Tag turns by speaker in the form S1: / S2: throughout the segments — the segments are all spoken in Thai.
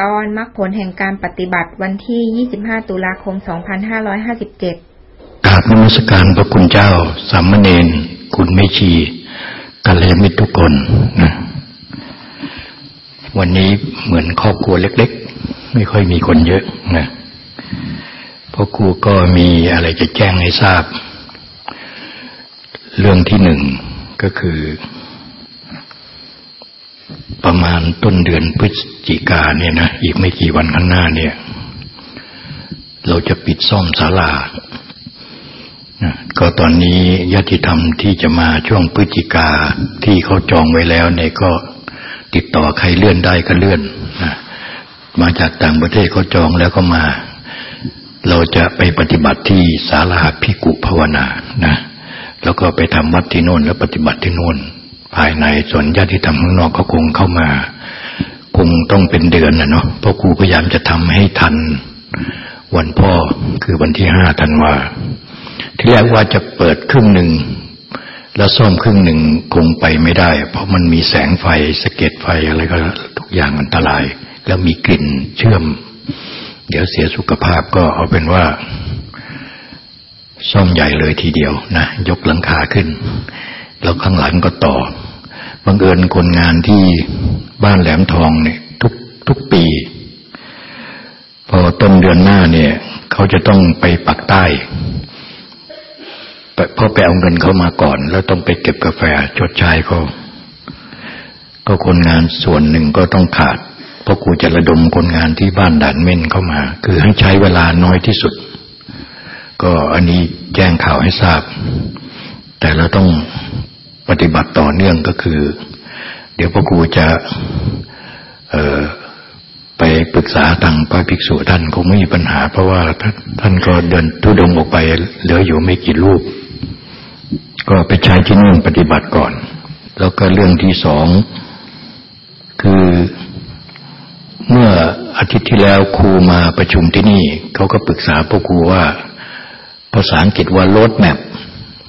S1: ตอนมรรคผลแห่งการปฏิบัติวันที่ 25 ตุลาคม 2557
S2: กราบนมัสการพระคุณเจ้า สามเณร คุณไม่ชีกัลยาณมิตรทุกคนนะวันนี้เหมือนครอบครัวเล็ก ๆ ไม่ค่อยมีคนเยอะนะเพราะครูก็มีอะไรจะแจ้งให้ทราบ เรื่องที่หนึ่งก็คือ ประมาณต้นเดือนพฤศจิกาเนี่ยนะอีกไม่กี่วันข้างหน้าเนี่ย เราจะปิดซ่อมศาลาก็ตอนนี้ญาติธรรมที่จะมาช่วงพฤศจิกาที่เขาจองไว้แล้วเนี่ยก็ติดต่อใครเลื่อนได้ก็เลื่อนนะมาจากต่างประเทศเขาจองแล้วก็มา เราจะไปปฏิบัติที่ศาลาพิกุภาวนานะแล้วก็ไปทำวัดที่โน่นแล้วปฏิบัติที่โน่น ภายในส่วนญาติธรรมข้างนอกก็คงเข้ามา คงต้องเป็นเดือนนะเนาะเพราะครูพยายามจะทำให้ทัน วันพ่อคือวันที่ห้าธันวาที่แรกว่าจะเปิดครึ่งหนึ่งแล้วซ่อมครึ่งหนึ่งคงไปไม่ได้ เพราะมันมีแสงไฟสะเก็ดไฟอะไรก็ทุกอย่างอันตราย แล้วมีกลิ่นเชื่อม เดี๋ยวเสียสุขภาพก็เอาเป็นว่า ซ่อมใหญ่เลยทีเดียวนะ ยกหลังคาขึ้น แล้วข้างหลังก็ต่อ บังเอิญคนงานที่บ้านแหลมทองเนี่ยทุกทุกปี พอต้นเดือนหน้าเนี่ย เขาจะต้องไปปักใต้พอไปเอาเงินเขามาก่อน แล้วต้องไปเก็บกาแฟชดใช้เขาก็คนงานส่วนหนึ่งก็ต้องขาด เพราะกูจะระดมคนงานที่บ้านด่านเม่นเข้ามา คือให้ใช้เวลาน้อยที่สุด ก็อันนี้แจ้งข่าวให้ทราบ แต่เราต้อง ปฏิบัติต่อเนื่องก็คือ เดี๋ยวพ่อครูจะไปปรึกษาทางพระภิกษุท่านคงไม่มีปัญหา เพราะว่าท่านก็เดินทุดงออกไปเหลืออยู่ไม่กี่รูป ก็ไปใช้ที่นู่นปฏิบัติก่อน แล้วก็เรื่องที่สองคือเมื่ออาทิตย์ที่แล้วครูมาประชุมที่นี่ เขาก็ปรึกษาพ่อครูว่า ภาษาอังกฤษว่า road map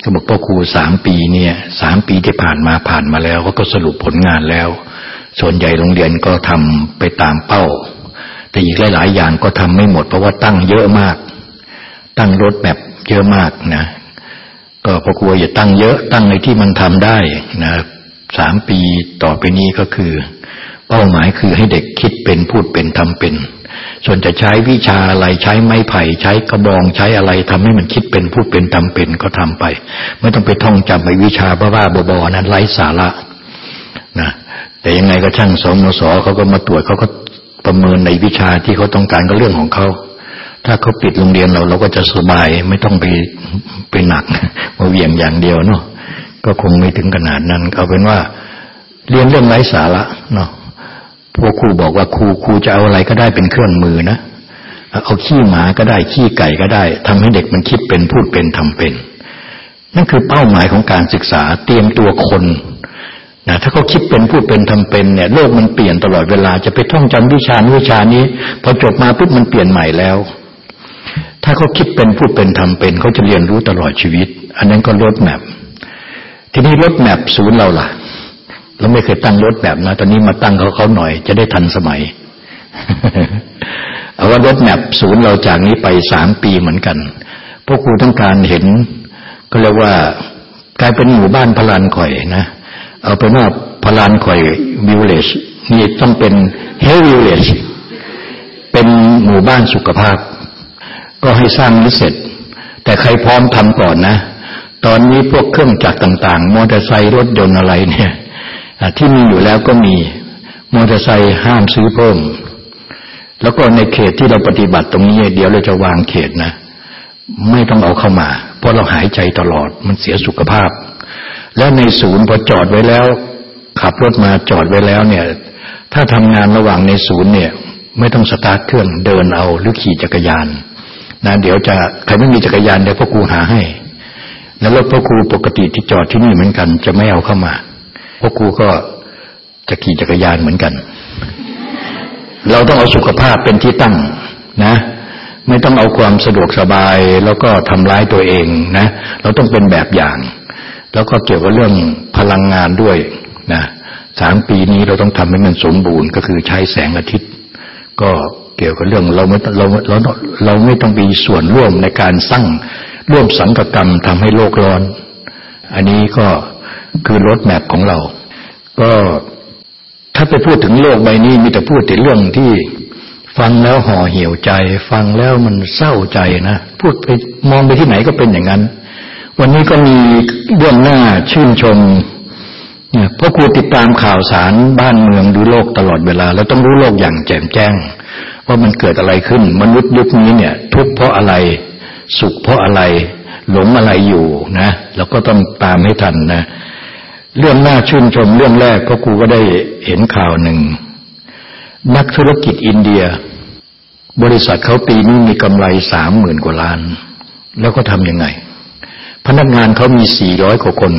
S2: าบอกพ่อครูสามปีเนี่ยสามปีที่ผ่านมาผ่านมาแล้วเขาก็สรุปผลงานแล้ว ส่วนใหญ่โรงเรียนก็ทำไปตามเป้า แต่อีกหลาย ๆ อย่างก็ทำไม่หมด เพราะว่าตั้งเยอะมาก ตั้งรถแบบเยอะมากนะ ก็พ่อครูอย่าตั้งเยอะตั้งในที่มันทำได้นะสามปีต่อไปนี้ก็คือ เป้าหมายคือให้เด็กคิดเป็นพูดเป็นทำเป็น ส่วนจะใช้วิชาอะไรใช้ไม้ไผ่ใช้กระบองใช้อะไรทำให้มันคิดเป็นพูดเป็นทำเป็นก็ทำไป ไม่ต้องไปท่องจำไอ้วิชาบ้าๆบอๆนั้นไร้สาระนะแต่ยังไงก็ช่างสมสเขาก็มาตรวจเขาก็ประเมินในวิชาที่เขาต้องการก็เรื่องของเขาถ้าเขาปิดโรงเรียนเราเราก็จะสบายไม่ต้องไปไปหนักมาเวียงอย่างเดียวเนาะก็คงไม่ถึงขนาดนั้น เอาเป็นว่าเรียนเรื่องไร้สาระเนาะ พวกครูบอกว่าครูครูจะเอาอะไรก็ได้เป็นเครื่องมือนะเอาขี้หมาก็ได้ขี้ไก่ก็ได้ทำให้เด็กมันคิดเป็นพูดเป็นทำเป็น นั่นคือเป้าหมายของการศึกษาเตรียมตัวคนนะถ้าเขาคิดเป็นพูดเป็นทำเป็นเนี่ยโลกมันเปลี่ยนตลอดเวลาจะไปท่องจำวิชาวิชานี้ พอจบมาปุ๊บมันเปลี่ยนใหม่แล้ว ถ้าเขาคิดเป็นพูดเป็นทำเป็นเขาจะเรียนรู้ตลอดชีวิต อันนั้นก็ลดแมพทีนี้ลดแมพศูนย์เราล่ะ เราไม่เคยตั้งรถแบบนะ ตอนนี้มาตั้งเขาเขาหน่อย จะได้ทันสมัย เอาว่ารถแมพศูนย์เราจากนี้ไปสามปีเหมือนกัน พวกครูต้องการเห็น ก็เรียกว่ากลายเป็นหมู่บ้านพลานข่อยนะ เอาเป็นว่าพลานข่อยวิวเลชนี่ต้องเป็นเฮวิวเลชเป็นหมู่บ้านสุขภาพ ก็ให้สร้างนี้เสร็จ แต่ใครพร้อมทำก่อนนะ ตอนนี้พวกเครื่องจักรต่าง ๆ มอเตอร์ไซค์รถยนต์อะไรเนี่ย ที่มีอยู่แล้วก็มีมอเตอร์ไซค์ห้ามซื้อเพิ่ม แล้วก็ในเขตที่เราปฏิบัติตรงนี้เดี๋ยวเราจะวางเขตนะ ไม่ต้องเอาเข้ามา เพราะเราหายใจตลอดมันเสียสุขภาพ แล้วในศูนย์พอจอดไว้แล้ว ขับรถมาจอดไว้แล้วเนี่ย ถ้าทำงานระหว่างในศูนย์เนี่ย ไม่ต้องสตาร์ทเครื่องเดินเอาหรือขี่จักรยานนะเดี๋ยวจะใครไม่มีจักรยานเดี๋ยวพ่อครูหาให้ แล้วรถพ่อครูปกติที่จอดที่นี่เหมือนกัน จะไม่เอาเข้ามา พวกครูก็จะขี่จักรยานเหมือนกัน เราต้องเอาสุขภาพเป็นที่ตั้งนะ ไม่ต้องเอาความสะดวกสบายแล้วก็ทำร้ายตัวเองนะ เราต้องเป็นแบบอย่าง แล้วก็เกี่ยวกับเรื่องพลังงานด้วยนะสามปีนี้เราต้องทำให้มันสมบูรณ์ก็คือใช้แสงอาทิตย์ ก็เกี่ยวกับเรื่องเราไม่เราเราเราไม่ต้องมีส่วนร่วมในการสร้างร่วมสังกกรรมทำให้โลกร้อน อันนี้ก็ คือรถแมพของเรา ก็ถ้าไปพูดถึงโลกใบนี้มีแต่พูดแต่เรื่องที่ฟังแล้วห่อเหี่ยวใจ ฟังแล้วมันเศร้าใจนะพูดไปมองไปที่ไหนก็เป็นอย่างนั้น วันนี้ก็มีเรื่องหน้าชื่นชมเนี่ยพราะครูติดตามข่าวสารบ้านเมืองดูโลกตลอดเวลา แล้วต้องรู้โลกอย่างแจ่มแจ้ง ว่ามันเกิดอะไรขึ้น มนุษย์ยุคนี้เนี่ย ทุกข์เพราะอะไร สุขเพราะอะไร หลงอะไรอยู่นะแล้วก็ต้องตามให้ทันนะ เรื่องน่าชื่นชมเรื่องแรกก็ครูก็ได้เห็นข่าวหนึ่ง นักธุรกิจอินเดีย บริษัทเขาปีนี้มีกำไรสามหมื่นกว่าล้าน แล้วก็ทำยังไง พนักงานเขามีสี่ร้อยกว่าคน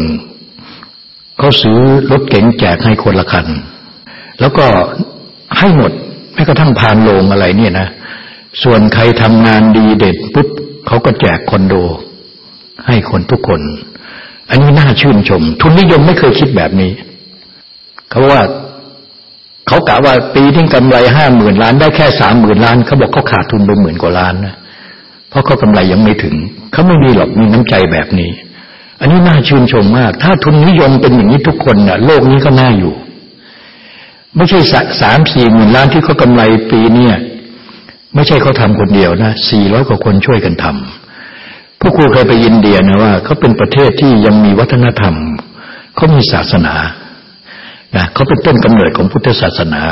S2: เขาซื้อรถเก๋งแจกให้คนละคัน แล้วก็ให้หมดแม้กระทั่งพานโลงอะไรเนี่ยนะ ส่วนใครทำงานดีเด็ดปุ๊บเขาก็แจกคอนโด ให้คนทุกคน อันนี้น่าชื่นชม ทุนนิยมไม่เคยคิดแบบนี้ เขาว่าเขากะว่าปีที่กำไรห้าหมื่นล้านได้แค่สามหมื่นล้าน เขาบอกเขาขาดทุนไปหมื่นกว่าล้านนะเพราะเขากำไรยังไม่ถึง เขาไม่มีหรอกมีน้ำใจแบบนี้ อันนี้น่าชื่นชมมาก ถ้าทุนนิยมเป็นอย่างนี้ทุกคนน่ะ โลกนี้ก็น่าอยู่ ไม่ใช่สามสี่หมื่นล้านที่เขากำไรปีเนี่ย ไม่ใช่เขาทำคนเดียวนะสี่ร้อยกว่าคนช่วยกันทำ พวกครูเคยไปอินเดียนะว่าเขาเป็นประเทศที่ยังมีวัฒนธรรมเขามีศาสนานะเขาเป็นต้นกำเนิดของพุทธศาสนา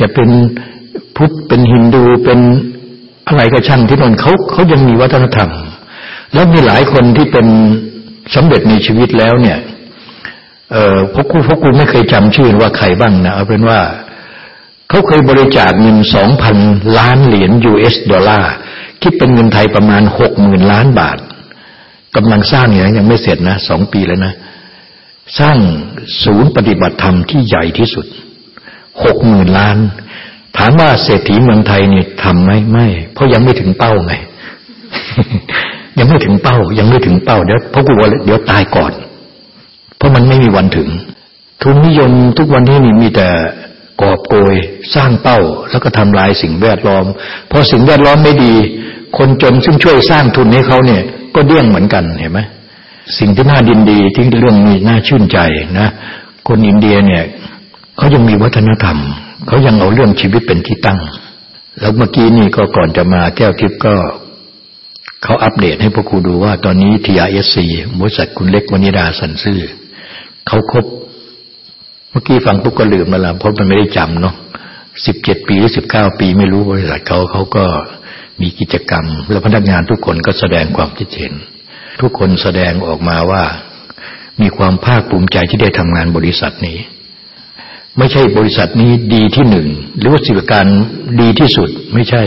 S2: จะเป็นพุทธเป็นฮินดูเป็นอะไรก็ช่างที่นั่นเขาเขายังมีวัฒนธรรม แล้วมีหลายคนที่เป็นสำเร็จในชีวิตแล้วเนี่ยเออพวกกูพวกกูไม่เคยจำชื่อว่าใครบ้างนะเอาเป็นว่าเขาเคยบริจาคเงินสองพันล้านเหรียญ US ดอลลาร์คิดเป็นเงินไทยประมาณหกหมื่นล้านบาท กำลังสร้างอย่างยังไม่เสร็จนะสองปีแล้วนะ สร้างศูนย์ปฏิบัติธรรมที่ใหญ่ที่สุดหกหมื่นล้าน ถามว่าเศรษฐีเมืองไทยเนี่ยทำไหมไม่ เพราะยังไม่ถึงเป้าไง ยังไม่ถึงเป้า ยังไม่ถึงเป้าเดี๋ยวเพราะกูว่าเดี๋ยวตายก่อน เพราะมันไม่มีวันถึง ทุนนิยมทุกวันที่นี่มีแต่กอบโกย สร้างเป้า แล้วก็ทำลายสิ่งแวดล้อมพอสิ่งแวดล้อมไม่ดี คนจนซึ่งช่วยสร้างทุนให้เขาเนี่ย ก็เดี้ยงเหมือนกันเห็นไหมสิ่งที่น่าดินดีที่เรื่องนี้น่าชื่นใจนะ คนอินเดียเนี่ยเขายังมีวัฒนธรรมเขายังเอาเรื่องชีวิตเป็นที่ตั้ง แล้วเมื่อกี้นี่ก็ก่อนจะมาแก้วทิพย์ก็เขาอัปเดตให้พวกครูดูว่าตอนนี้ TRSC บริษัทคุณเล็กวนิดาสันซื่อเขาครบ เมื่อกี้ฟังปุ๊บก็ลืมมาแล้วเพราะมันไม่ได้จำเนาะสิบเจ็ดปีหรือสิบเก้าปีไม่รู้บริษัทเขาเขาก็ มีกิจกรรม แล้วพนักงานทุกคนก็แสดงความคิดเห็น ทุกคนแสดงออกมาว่า มีความภาคภูมิใจที่ได้ทำงานบริษัทนี้ ไม่ใช่บริษัทนี้ดีที่หนึ่งหรือว่าสิบการดีที่สุดไม่ใช่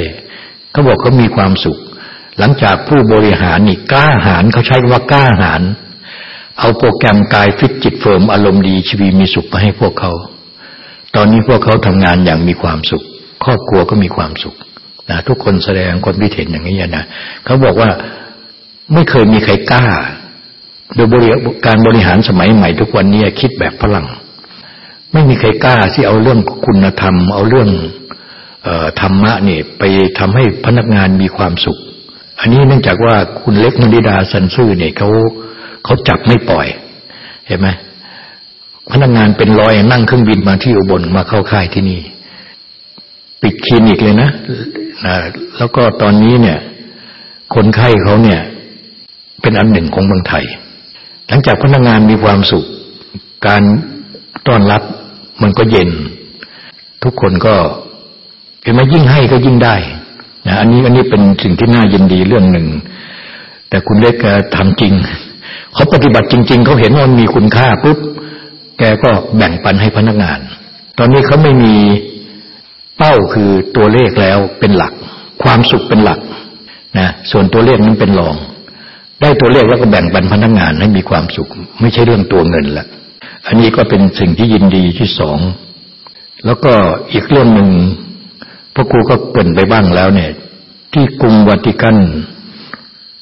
S2: เขาบอกเขามีความสุข หลังจากผู้บริหารนี่กล้าหาญเขาใช้ว่ากล้าหาญเอาโปรแกรมกายฟิตจิตเฟิร์มอารมณ์ดีชีวิตมีสุขมาให้พวกเขา ตอนนี้พวกเขาทำงานอย่างมีความสุข ครอบครัวก็มีความสุข นะทุกคนแสดงคนพิดเห็นอย่างนี้นะเขาบอกว่าไม่เคยมีใครกล้า โดยบริการบริหารสมัยใหม่ ทุกวันนี้คิดแบบฝรั่ง ไม่มีใครกล้าที่เอาเรื่องคุณธรรม เอาเรื่องธรรมะนี่ไปทำให้พนักงานมีความสุข อันนี้เนื่องจากว่าคุณเล็กมณิดาสันซื่อเนี่ยเขาเขาจับไม่ปล่อย เห็นไหมพนักงานเป็นร้อยนั่งเครื่องบินมาที่อุบลมาเข้าค่ายที่นี่ ปิดคลินิกเลยนะ นะแล้วก็ตอนนี้เนี่ย คนไข้เขาเนี่ย เป็นอันหนึ่งของเมืองไทย หลังจากพนักงานมีความสุข การต้อนรับมันก็เย็น ทุกคนก็เห็นไหมยิ่งให้ก็ยิ่งได้นะอันนี้อันนี้เป็นสิ่งที่น่ายินดีเรื่องหนึ่ง แต่คุณเล็กทำจริง เขาปฏิบัติจริง ๆ เขาเห็นว่ามันมีคุณค่าปุ๊บแกก็แบ่งปันให้พนักงาน ตอนนี้เขาไม่มี เป้าคือตัวเลขแล้วเป็นหลัก ความสุขเป็นหลักนะส่วนตัวเลขนั้นเป็นรอง ได้ตัวเลขแล้วก็แบ่งปันพนักงานให้มีความสุข ไม่ใช่เรื่องตัวเงินละอันนี้ก็เป็นสิ่งที่ยินดีที่สองแล้วก็อีกเรื่องหนึ่งพระครูก็เปิ่นไปบ้างแล้วเนี่ย ที่กรุงวัติกัน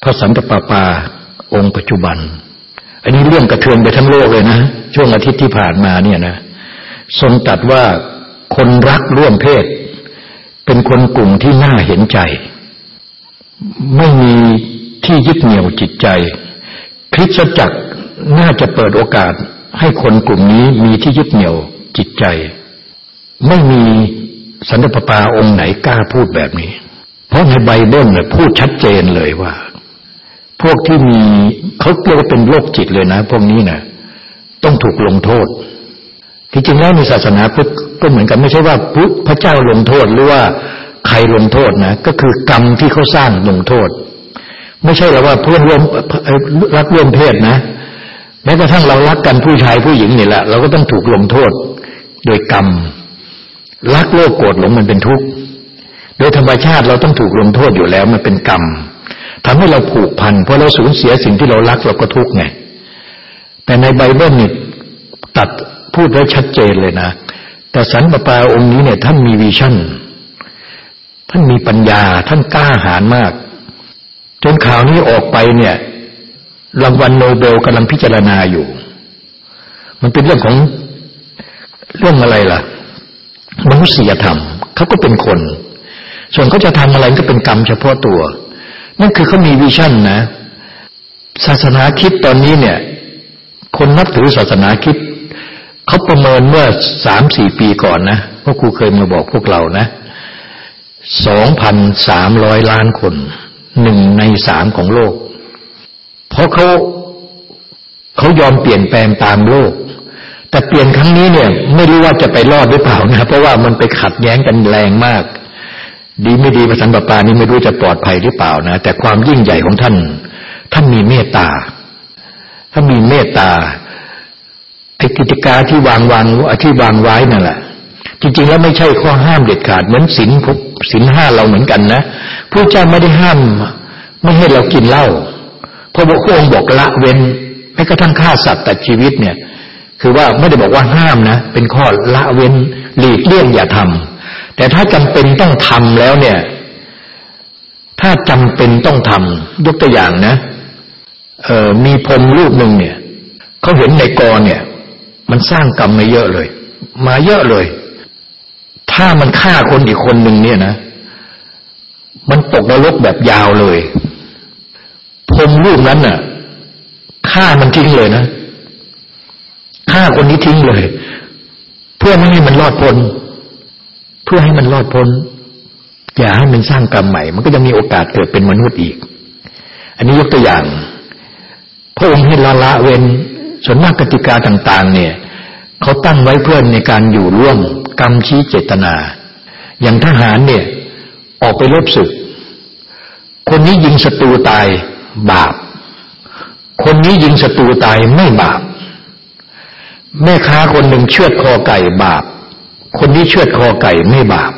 S2: พระสันตะปาปาองค์ปัจจุบัน อันนี้เรื่องกระเทือนไปทั้งโลกเลยนะ ช่วงอาทิตย์ที่ผ่านมาเนี่ยนะ ทรงตัดว่า คนรักร่วมเพศ เป็นคนกลุ่มที่น่าเห็นใจ ไม่มีที่ยึดเหนี่ยวจิตใจ คริสตจักรน่าจะเปิดโอกาสให้คนกลุ่มนี้มีที่ยึดเหนี่ยวจิตใจ ไม่มีสันตปาองค์ไหนกล้าพูดแบบนี้ เพราะในไบเบิลเนี่ยพูดชัดเจนเลยว่า พวกที่มีเขาเรียกว่าเป็นโรคจิตเลยนะ พวกนี้นะต้องถูกลงโทษ ที่จริงแล้วในศาสนาพุทธ ก็เหมือนกันไม่ใช่ว่าพระเจ้าลงโทษหรือว่าใครลงโทษนะก็คือกรรมที่เขาสร้างลงโทษ ไม่ใช่แล้วว่าเพื่อนร่วมรักร่วมเพศนะแม้กระทั่งเรารักกันผู้ชายผู้หญิงนี่แหละเราก็ต้องถูกลงโทษ โดยกรรมรักโลภโกรธหลงมันเป็นทุกข์โดยธรรมชาติเราต้องถูกลงโทษอยู่แล้วมันเป็นกรรมทำให้เราผูกพันเพราะเราสูญเสียสิ่งที่เรารักเราก็ทุกข์ไงแต่ในไบเบิลนี่ตัดพูดไว้ชัดเจนเลยนะ แต่สันปปาองค์นี้เนี่ยท่านมีวิชั่น ท่านมีปัญญา ท่านกล้าหาญมาก จนข่าวนี้ออกไปเนี่ย รางวัลโนเบลกำลังพิจารณาอยู่ มันเป็นเรื่องของเรื่องอะไรล่ะ มนุษยธรรม เขาก็เป็นคน ส่วนเขาจะทำอะไรก็เป็นกรรมเฉพาะตัว นั่นคือเขามีวิชั่นนะ ศาสนาคิดตอนนี้เนี่ย คนนับถือศาสนาคิด เขาประเมินเมื่อสามสี่ปีก่อนนะพวกครูเคยมาบอกพวกเรานะสองพันสามร้อยล้านคนหนึ่งในสามของโลก เพราะเขาเขายอมเปลี่ยนแปลงตามโลก แต่เปลี่ยนครั้งนี้เนี่ย ไม่รู้ว่าจะไปรอดหรือเปล่านะเพราะว่ามันไปขัดแย้งกันแรงมาก ดีไม่ดีพระสันตปานี้ไม่รู้จะปลอดภัยหรือเปล่านะแต่ความยิ่งใหญ่ของท่าน ท่านมีเมตตาท่านมีเมตตา ไอ้กิจการที่วางวางที่วางไว้นั่นแหละจริงๆแล้วไม่ใช่ข้อห้ามเด็ดขาดเหมือนศีลศีลห้าเราเหมือนกันนะผู้เจ้าไม่ได้ห้าม ไม่ให้เรากินเหล้าเพราะพระองค์บอกละเว้นแม้กระทั่งฆ่าสัตว์ตัดชีวิตเนี่ย คือว่าไม่ได้บอกว่าห้ามนะ เป็นข้อละเว้นหลีกเลี่ยงอย่าทำแต่ถ้าจำเป็นต้องทำแล้วเนี่ย ถ้าจำเป็นต้องทำยกตัวอย่างนะเออมีพรมรูปหนึ่งเนี่ยเขาเห็นในกรเนี่ย มันสร้างกรรมมาเยอะเลย มาเยอะเลย ถ้ามันฆ่าคนอีกคนหนึ่งเนี่ยนะ มันตกนรกแบบยาวเลยพรมรูปนั้นน่ะฆ่ามันทิ้งเลยนะฆ่าคนนี้ทิ้งเลย เพื่อไม่ให้มันรอดพ้นเพื่อให้มันรอดพ้นอย่าให้มันสร้างกรรมใหม่ มันก็จะมีโอกาสเกิดเป็นมนุษย์อีก อันนี้ยกตัวอย่าง พระองค์ให้ละละเว้น ส่วนมากกติกาต่าง ๆ เนี่ยเขาตั้งไว้เพื่อในการอยู่ร่วมกรรมชี้เจตนา อย่างทหารเนี่ยออกไปรบศึก คนนี้ยิงศัตรูตายบาป คนนี้ยิงศัตรูตายไม่บาป แม่ค้าคนหนึ่งเชือดคอไก่บาป คนนี้เชือดคอไก่ไม่บาป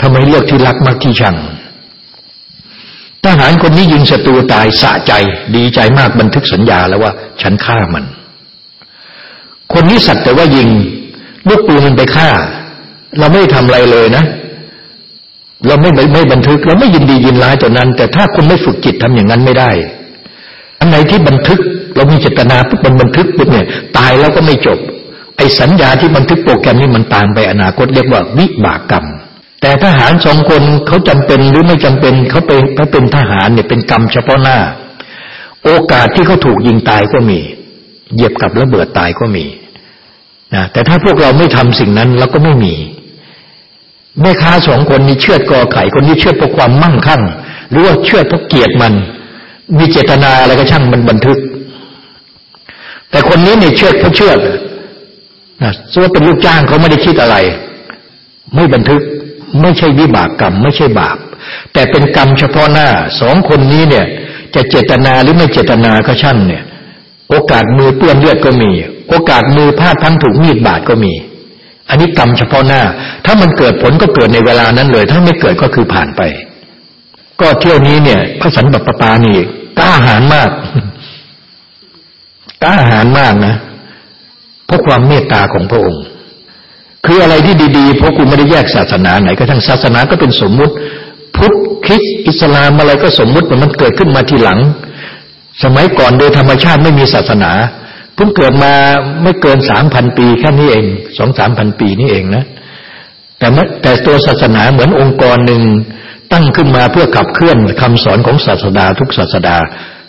S2: ทำไมเลือกที่รักมากที่ชัง ทหารคนนี้ยิงศัตรูตายสะใจ ดีใจมากบันทึกสัญญาแล้วว่า ฉันฆ่ามัน คนนี้สัตว์แต่ว่ายิง ลูกปืนมันไปฆ่า เราไม่ทำอะไรเลยนะ เราไม่ไม่บันทึก เราไม่ยินดียินร้ายตัวนั้น แต่ถ้าคุณไม่ฝึกจิตทำอย่างนั้นไม่ได้ อันไหนที่บันทึกเรามีเจตนาปุ๊บมันบันทึกปุ๊บเนี่ย ตายแล้วก็ไม่จบ ไอ้สัญญาที่บันทึกโปรแกรมนี้มันตามไปอนาคตเรียกว่าวิบากกรรม แต่ทหารสองคนเขาจำเป็นหรือไม่จำเป็นเขาไปเขาเป็นทหารเนี่ยเป็นกรรมเฉพาะหน้า โอกาสที่เขาถูกยิงตายก็มี เหยียบกับระเบิดตายก็มีนะแต่ถ้าพวกเราไม่ทำสิ่งนั้นเราก็ไม่มีแม่ค้าสองคนนี้เชื่อดกอไข่คนนี้เชื่อเพราะความมั่งคั่ง หรือว่าเชื่อเพราะเกียรติมัน มีเจตนาอะไรก็ช่างมันบันทึก แต่คนนี้เนี่ยเชื่อเพราะเชื่อนะส่วนเป็นลูกจ้างเขาไม่ได้คิดอะไร ไม่บันทึก ไม่ใช่วิบากกรรม ไม่ใช่บาป แต่เป็นกรรมเฉพาะหน้าสองคนนี้เนี่ย จะเจตนาหรือไม่เจตนาก็ช่างเนี่ย โอกาสมือเปื้อนเลือดก็มี โอกาสมือพลาดพังถูกมีดบาดก็มี อันนี้กรรมเฉพาะหน้า ถ้ามันเกิดผลก็เกิดในเวลานั้นเลย ถ้าไม่เกิดก็คือผ่านไป ก็เที่ยวนี้เนี่ย พระสันตปปานี่กล้าหาญมากกล้าหาญมากนะเพราะความเมตตาของพระองค์ คืออะไรที่ดีๆ เพราะกูไม่ได้แยกศาสนาไหนก็ทั้งศาสนาก็เป็นสมมุติ พุทธคริสต์อิสลามอะไรก็สมมุติมันเกิดขึ้นมาทีหลัง สมัยก่อนโดยธรรมชาติไม่มีศาสนาเพิ่งเกิดมาไม่เกินสามพันปีแค่นี้เองสองสามพันปีนี่เองนะ แต่แต่แต่ตัวศาสนาเหมือนองค์กรหนึ่งตั้งขึ้นมาเพื่อขับเคลื่อนคำสอนของศาสดาทุกศาสดา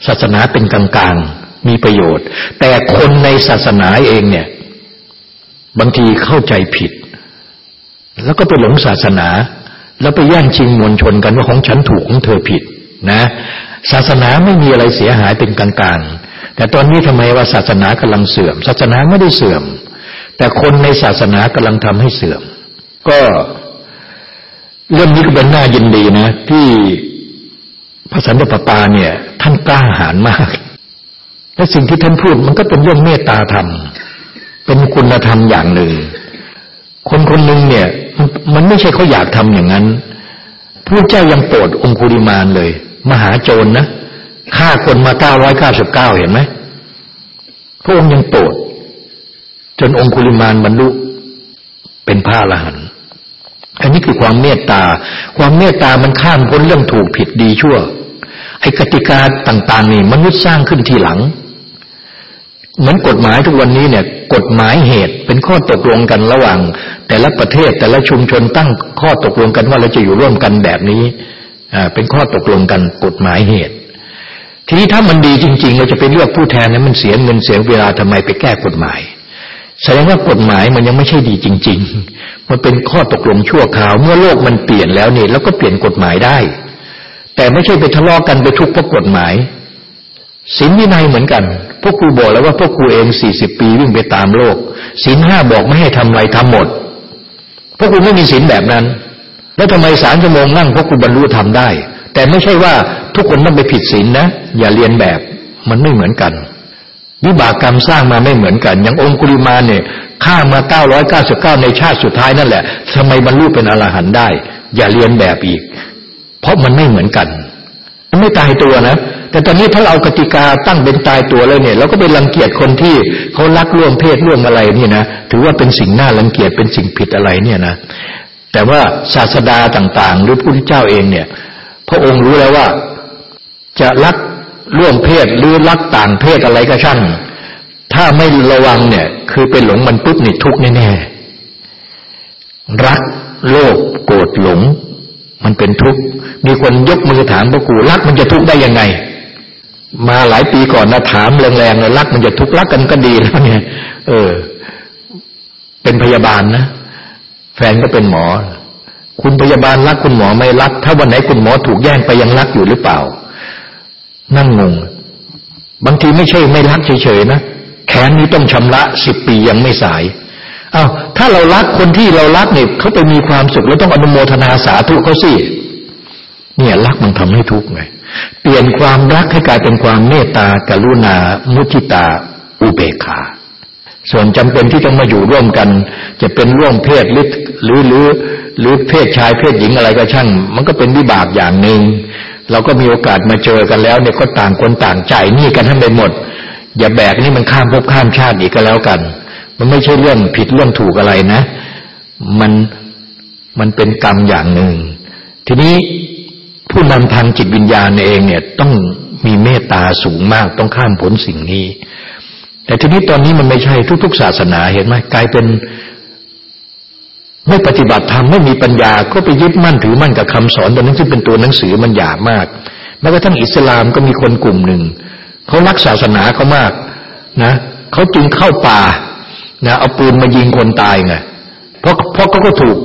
S2: ศาสนาเป็นกลางๆมีประโยชน์ แต่คนในศาสนาเองเนี่ย บางทีเข้าใจผิด แล้วก็ไปหลงศาสนา แล้วไปแย่งชิงมวลชนกันว่าของฉันถูกของเธอผิดนะ ศาสนาไม่มีอะไรเสียหายเป็นกลางๆ แต่ตอนนี้ทำไมว่าศาสนากำลังเสื่อม ศาสนาไม่ได้เสื่อม แต่คนในศาสนากำลังทำให้เสื่อม ก็เรื่องนี้ก็เป็นหน้ายินดีนะ ที่พระสันตะปาปาเนี่ย ท่านกล้าหาญมาก และสิ่งที่ท่านพูดมันก็เป็นเรื่องเมตตาธรรม เป็นคุณธรรมอย่างหนึ่ง คนคนหนึ่งเนี่ย มันไม่ใช่เขาอยากทำอย่างนั้นพระเจ้ายังโปรดองคุริมานเลย มหาโจรนะฆ่าคนมาเก้าร้อยเก้าสิบเก้าเห็นไหมพระองค์ยังโปรดจนองคุริมานบรรลุเป็นพระอรหันต์อันนี้คือความเมตตา ความเมตตามันข้ามพ้นเรื่องถูกผิดดีชั่ว ไอ้กติกาต่าง ๆ นี่มนุษย์สร้างขึ้นทีหลัง เหมือนกฎหมายทุกวันนี้เนี่ย กฎหมายเหตุ เป็นข้อตกลงกันระหว่าง แต่ละประเทศแต่ละชุมชนตั้งข้อตกลงกันว่าเราจะอยู่ร่วมกันแบบนี้เป็นข้อตกลงกันกฎหมายเหตุ ทีนี้ถ้ามันดีจริง ๆ เราจะไปเลือกผู้แทนนี่ยมันเสียเงินเสียเวลาทำไมไปแก้กฎหมายแสดงว่ากฎหมายมันยังไม่ใช่ดีจริง ๆ มันเป็นข้อตกลงชั่วคราว เมื่อโลกมันเปลี่ยนแล้วนี่แล้วก็เปลี่ยนกฎหมายได้ แต่ไม่ใช่ไปทะเลาะกกันไปทุกเพราะกฎหมายศีลวินัยเหมือนกัน พวกครูบอกแล้วว่าพวกครูเองสี่สิบปีวิ่งไปตามโลกศีลห้าบอกไม่ให้ทำอะไรทำหมดพวกครูไม่มีศีลแบบนั้น แล้วทำไมสามชั่วโมงนั่งพวกครูบรรลุทำได้ แต่ไม่ใช่ว่าทุกคนต้องไปผิดศีลนะอย่าเรียนแบบมันไม่เหมือนกันวิบากกรรมสร้างมาไม่เหมือนกัน อย่างองคุลิมาเนี่ยฆ่ามาเก้าร้อยเก้าสิบเก้าในชาติสุดท้ายนั่นแหละทำไมบรรลุเป็นอรหันต์ได้ อย่าเรียนแบบอีก เพราะมันไม่เหมือนกัน มันไม่ตายตัวนะ แต่ตอนนี้ถ้าเรากติกาตั้งเป็นตายตัวเลยเนี่ยเราก็ไปรังเกียจคนที่เขารักร่วมเพศร่วมอะไรนี่นะถือว่าเป็นสิ่งน่ารังเกียจเป็นสิ่งผิดอะไรเนี่ยนะแต่ว่าศาสดาต่างๆ หรือพระพุทธเจ้าเองเนี่ย พระองค์รู้แล้วว่าจะรักร่วมเพศหรือรักต่างเพศอะไรก็ช่างถ้าไม่ระวังเนี่ย คือไปหลงมันปุ๊บนี่ทุกแน่ๆรักโลภโกรธหลง มันเป็นทุกข์มีคนยกมือถามพระกูรักมันจะทุกข์ได้ยังไง มาหลายปีก่อนนะถามแรงๆเลยรักมันจะทุกข์รักกันก็ดีแล้วเนี่ย เออ เป็นพยาบาลนะแฟนก็เป็นหมอ คุณพยาบาลรักคุณหมอไม่รัก ถ้าวันไหนคุณหมอถูกแย่งไปยังรักอยู่หรือเปล่า นั่งงง บางทีไม่ใช่ไม่รักเฉยๆนะแขนนี้ต้องชำระสิบปียังไม่สายอา้าวถ้าเรารักคนที่เรารักเนี่ยเขาไปมีความสุขเราต้องอนุโมทนาสาธุเขาสิเนี่ย รักมันทำให้ทุกข์ไง เปลี่ยนความรักให้กลายเป็นความเมตตากรุณา มุทิตา อุเบกขา ส่วนจำเป็นที่ต้องมาอยู่ร่วมกัน จะเป็นร่วมเพศหรือหรือหรือหรือเพศชายเพศหญิงอะไรก็ช่าง มันก็เป็นวิบากอย่างหนึ่งเราก็มีโอกาสมาเจอกันแล้วเนี่ยก็ต่างคนต่างจ่ายหนี้กันทั้งไปหมด อย่าแบกนี่มันข้ามภพข้ามชาติอีกก็แล้วกัน มันไม่ใช่เรื่องผิดเรื่องถูกอะไรนะ มันมันเป็นกรรมอย่างหนึ่ง ทีนี้ ผู้นำทางจิตวิญญาณเองเนี่ยต้องมีเมตตาสูงมากต้องข้ามผลสิ่งนี้ แต่ทีนี้ตอนนี้มันไม่ใช่ทุก ๆ ศาสนาเห็นไหมกลายเป็นไม่ปฏิบัติธรรมไม่มีปัญญาก็ไปยึดมั่นถือมั่นกับคำสอนตัวนั้นซึ่งเป็นตัวหนังสือมันหยาบมากแม้กระทั่งอิสลามก็มีคนกลุ่มหนึ่งเขารักศาสนาเขามากนะเขาจึงเข้าป่านะเอาปืนมายิงคนตายไงเพราะเพราะเขาก็ถูก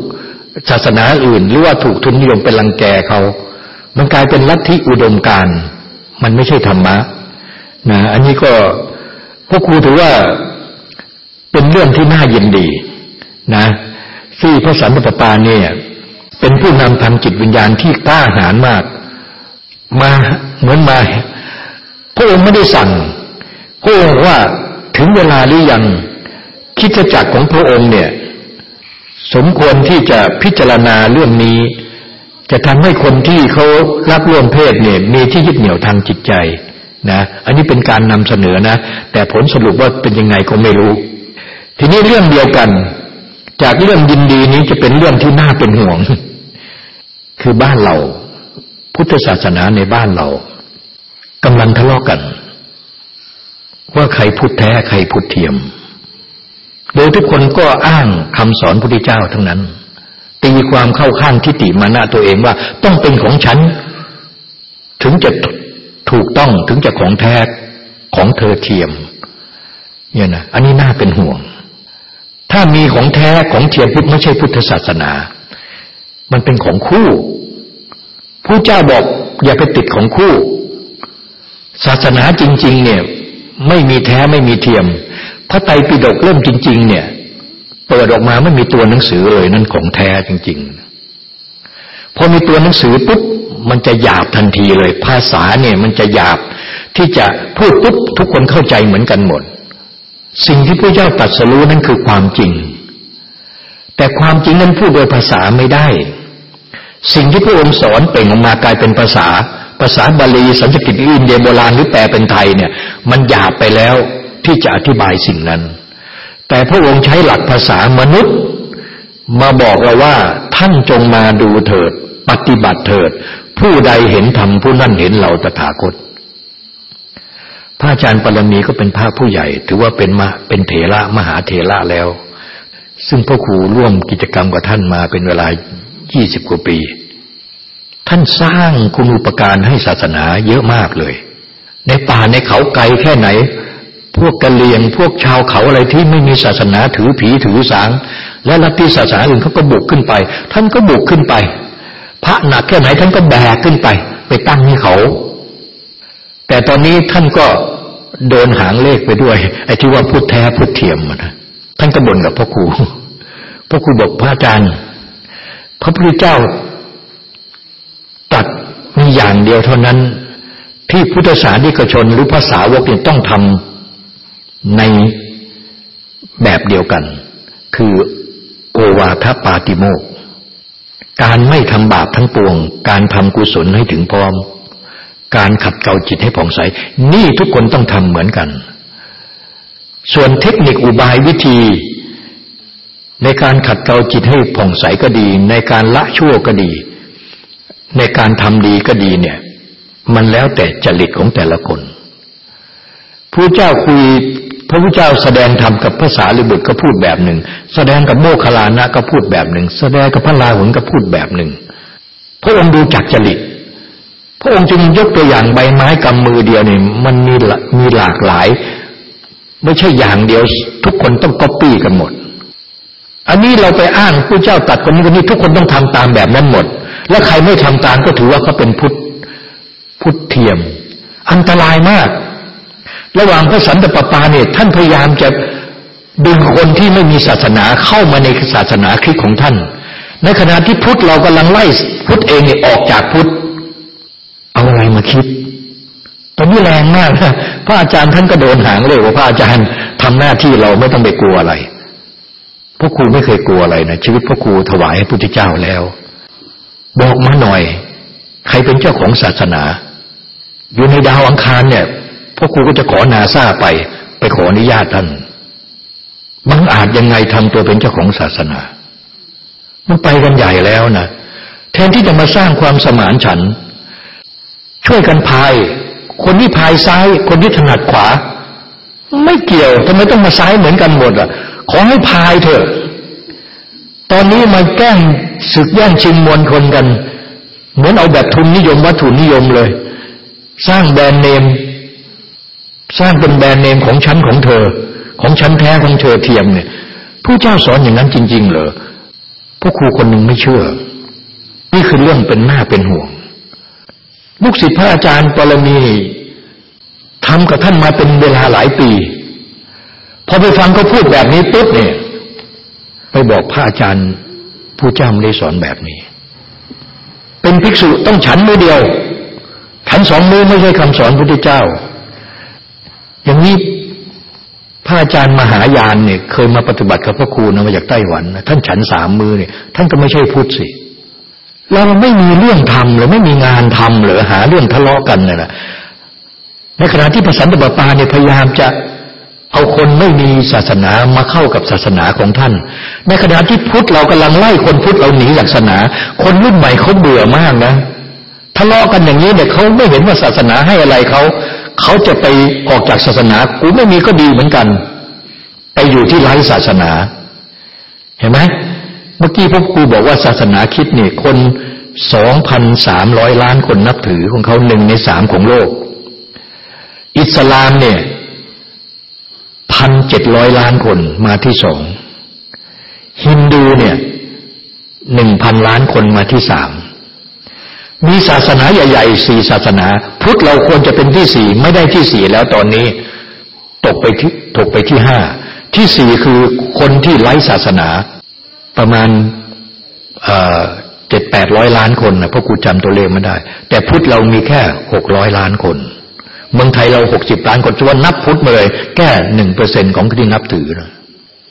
S2: ศาสนาอื่น หรือว่าถูกทุนนิยมเป็นลังแกเขา มันกลายเป็นลัทธิอุดมการ มันไม่ใช่ธรรมะนะอันนี้ก็พวกครูถือว่าเป็นเรื่องที่น่ายินดีนะที่พระสันตะปาเนี่ยเป็นผู้นำทางจิตวิญญาณที่กล้าหาญมาก มาเหมือนมาพระองค์ไม่ได้สั่งพระองค์ว่าถึงเวลาหรือยังคิดจักรของพระองค์เนี่ย สมควรที่จะพิจารณาเรื่องนี้ จะทำให้คนที่เขารับร่วมเพศเนี่ยมีที่ยึดเหนี่ยวทางจิตใจนะอันนี้เป็นการนำเสนอนะ แต่ผลสรุปว่าเป็นยังไงก็ไม่รู้ ทีนี้เรื่องเดียวกัน จากเรื่องยินดีนี้จะเป็นเรื่องที่น่าเป็นห่วง คือบ้านเรา พุทธศาสนาในบ้านเรากำลังทะเลาะกกัน ว่าใครพุทธแท้ใครพุทธเทียม โดยทุกคนก็อ้างคำสอนพระพุทธเจ้าทั้งนั้น ตีความเข้าข้างทิฏฐิมานะตัวเองว่า ต้องเป็นของฉัน ถึงจะถูกต้องถึงจะของแท้ของเธอเทียม เนี่ยนะอันนี้น่าเป็นห่วง ถ้ามีของแท้ของเทียมพุทธไม่ใช่พุทธศาสนา มันเป็นของคู่ผู้เจ้าบอกอย่าไปติดของคู่ ศาสนาจริง ๆ เนี่ย ไม่มีแท้ไม่มีเทียมพระไตรปิฎกเริ่มจริง ๆ เนี่ย เปิดออกมาไม่มีตัวหนังสือเลยนั่นของแท้จริง ๆ พอมีตัวหนังสือปุ๊บมันจะหยาบทันทีเลย ภาษาเนี่ยมันจะหยาบที่จะพูดปุ๊บทุกคนเข้าใจเหมือนกันหมด สิ่งที่พระเจ้าตรัสรู้นั่นคือความจริง แต่ความจริงนั้นพูดโดยภาษาไม่ได้ สิ่งที่พระองค์สอนเปล่งออกมากลายเป็นภาษา ภาษาบาลีสันสกฤตอินเดียโบราณหรือแปลเป็นไทยเนี่ย มันหยาบไปแล้วที่จะอธิบายสิ่งนั้น แต่พระองค์ใช้หลักภาษามนุษย์ มาบอกเราว่าท่านจงมาดูเถิด ปฏิบัติเถิด ผู้ใดเห็นธรรมผู้นั้นเห็นเราตถาคต พระอาจารย์ปรมีก็เป็นพระผู้ใหญ่ ถือว่าเป็นมาเป็นเถระมหาเถระแล้ว ซึ่งพ่อครูร่วมกิจกรรมกับท่านมาเป็นเวลายี่สิบกว่าปี ท่านสร้างคุณอุปการให้ศาสนาเยอะมากเลย ในป่าในเขาไกลแค่ไหน พวกกะเลียง พวกชาวเขาอะไรที่ไม่มีศาสนาถือผีถือสาง และลัทธิศาสนาอื่นเขาก็บุกขึ้นไป ท่านก็บุกขึ้นไป พระหนักแค่ไหนท่านก็แบกขึ้นไป ไปตั้งให้เขา แต่ตอนนี้ท่านก็โดนหางเลขไปด้วย ไอ้ที่ว่าพูดแท้พูดเทียมนะท่านก็บ่นกับพ่อครูพ่อครูบอกพระอาจารย์ พระพุทธเจ้าตัดมีอย่างเดียวเท่านั้น ที่พุทธศาสนิกชนหรือภาษาวกเนี่ยต้องทำ ในแบบเดียวกัน คือโอวาทปาติโมก การไม่ทำบาปทั้งปวง การทำกุศลให้ถึงพร้อม การขัดเกลาจิตให้ผ่องใส นี่ทุกคนต้องทำเหมือนกัน ส่วนเทคนิคอุบายวิธีในการขัดเกลาจิตให้ผ่องใสก็ดี ในการละชั่วก็ดี ในการทำดีก็ดีเนี่ย มันแล้วแต่จริตของแต่ละคน พระเจ้าคุยพระพุทธเจ้าแสดงธรรมกับภาษาลิบุตรก็พูดแบบหนึ่ง แสดงกับโมคคลานะก็พูดแบบหนึ่ง แสดงกับพระลาหุนก็พูดแบบหนึ่ง พระองค์ดูจักจริต พระองค์จึงยกตัวอย่างใบไม้กำมือเดียวนี่มันมีมีหลากหลาย ไม่ใช่อย่างเดียว ทุกคนต้องก๊อปปี้กันหมด อันนี้เราไปอ้างผู้เจ้าตัดคนนี้คนนี้ทุกคนต้องทำตามแบบนั้นหมด และใครไม่ทำตามก็ถือว่าเขาเป็นพุทธพุทธเทียม อันตรายมาก ระหว่างพระสันตะปาปาเนี่ยท่านพยายามจะดึงคนที่ไม่มีศาสนาเข้ามาในศาสนาคริสต์ของท่าน ในขณะที่พุทธเรากำลังไล่พุทธเองเนี่ยออกจากพุทธเอาอะไรมาคิด ตอนนี้แรงมากนะพระอาจารย์ท่านก็โดนหางเลยว่าพระอาจารย์ทำหน้าที่เราไม่ต้องไปกลัวอะไรพระครูไม่เคยกลัวอะไรนะชีวิตพระครูถวายให้พุทธเจ้าแล้ว บอกมาหน่อย ใครเป็นเจ้าของศาสนา อยู่ในดาวอังคารเนี่ย พระครูก็จะขอนาซาไป ไปขออนุญาตท่านบังอาจยังไงทำตัวเป็นเจ้าของศาสนา มันไปกันใหญ่แล้วนะแทนที่จะมาสร้างความสมานฉัน ช่วยกันพาย คนที่พายซ้าย คนที่ถนัดขวา ไม่เกี่ยวทำไมต้องมาซ้ายเหมือนกันหมดอะ ขอให้พายเถอะ ตอนนี้มาแกล้งศึกแย่งชิงมวลคนกัน เหมือนเอาแบบทุนนิยมวัตถุนิยมเลย สร้างแบรนด์เนม สร้างเป็นแบรนด์เนมของชั้นของเธอ ของชั้นแท้ของเธอเทียมเนี่ยผู้เจ้าสอนอย่างนั้นจริง ๆ เหรอพวกครูคนหนึ่งไม่เชื่อ นี่คือเรื่องเป็นหน้าเป็นห่วง ลูกศิษย์พระอาจารย์ปรมีทำกับท่านมาเป็นเวลาหลายปี พอไปฟังเขาพูดแบบนี้ปุ๊บเนี่ย ไปบอกพระอาจารย์ผู้เจ้าไม่ได้สอนแบบนี้ เป็นภิกษุต้องฉันมือเดียว ฉันสองมือไม่ใช่คำสอนพุทธเจ้า อย่างนี้พระอาจารย์มหายานเนี่ย เคยมาปฏิบัติกับพระครูนะมาจากไต้หวันนะท่านฉันสามมือเนี่ยท่านก็ไม่ใช่พุทธสิเราไม่มีเรื่องทำหรือไม่มีงานทำหรือหาเรื่องทะเลาะกันนะ่ะในขณะที่พระสันตะปาเนี่ยพยายามจะเอาคนไม่มีศาสนามาเข้ากับศาสนาของท่าน ในขณะที่พุทธเรากำลังไล่คนพุทธเราหนีศาสนา คนรุ่นใหม่เขาเบื่อมากนะทะเลาะกันอย่างนี้เนี่ยเขาไม่เห็นว่าศาสนาให้อะไรเขา เขาจะไปออกจากศาสนา กูไม่มีก็ดีเหมือนกัน ไปอยู่ที่ไร้ศาสนา เห็นไหมเมื่อกี้พวกครูบอกว่าศาสนาคิดเนี่ยคนสองพันสามร้อยล้านคนนับถือของเขาหนึ่งในสามของโลก อิสลามเนี่ยพันเจ็ดร้อยล้านคนมาที่สองฮินดูเนี่ยหนึ่งพันล้านคนมาที่สาม มีศาสนาใหญ่ๆสี่ศาสนา พุทธเราควรจะเป็นที่สี่ไม่ได้ที่สี่แล้วตอนนี้ ตกไปที่ตกไปที่ห้าที่สี่คือคนที่ไร้ศาสนา ประมาณเจ็ดแปดร้อยล้านคนนะเพราะกูจำตัวเลขไม่ได้ แต่พุทธเรามีแค่หกร้อยล้านคน เมืองไทยเราหกสิบล้านคนจนนับพุทธมาเลยแค่หนึ่งเปอร์เซ็นของที่นับถือนะ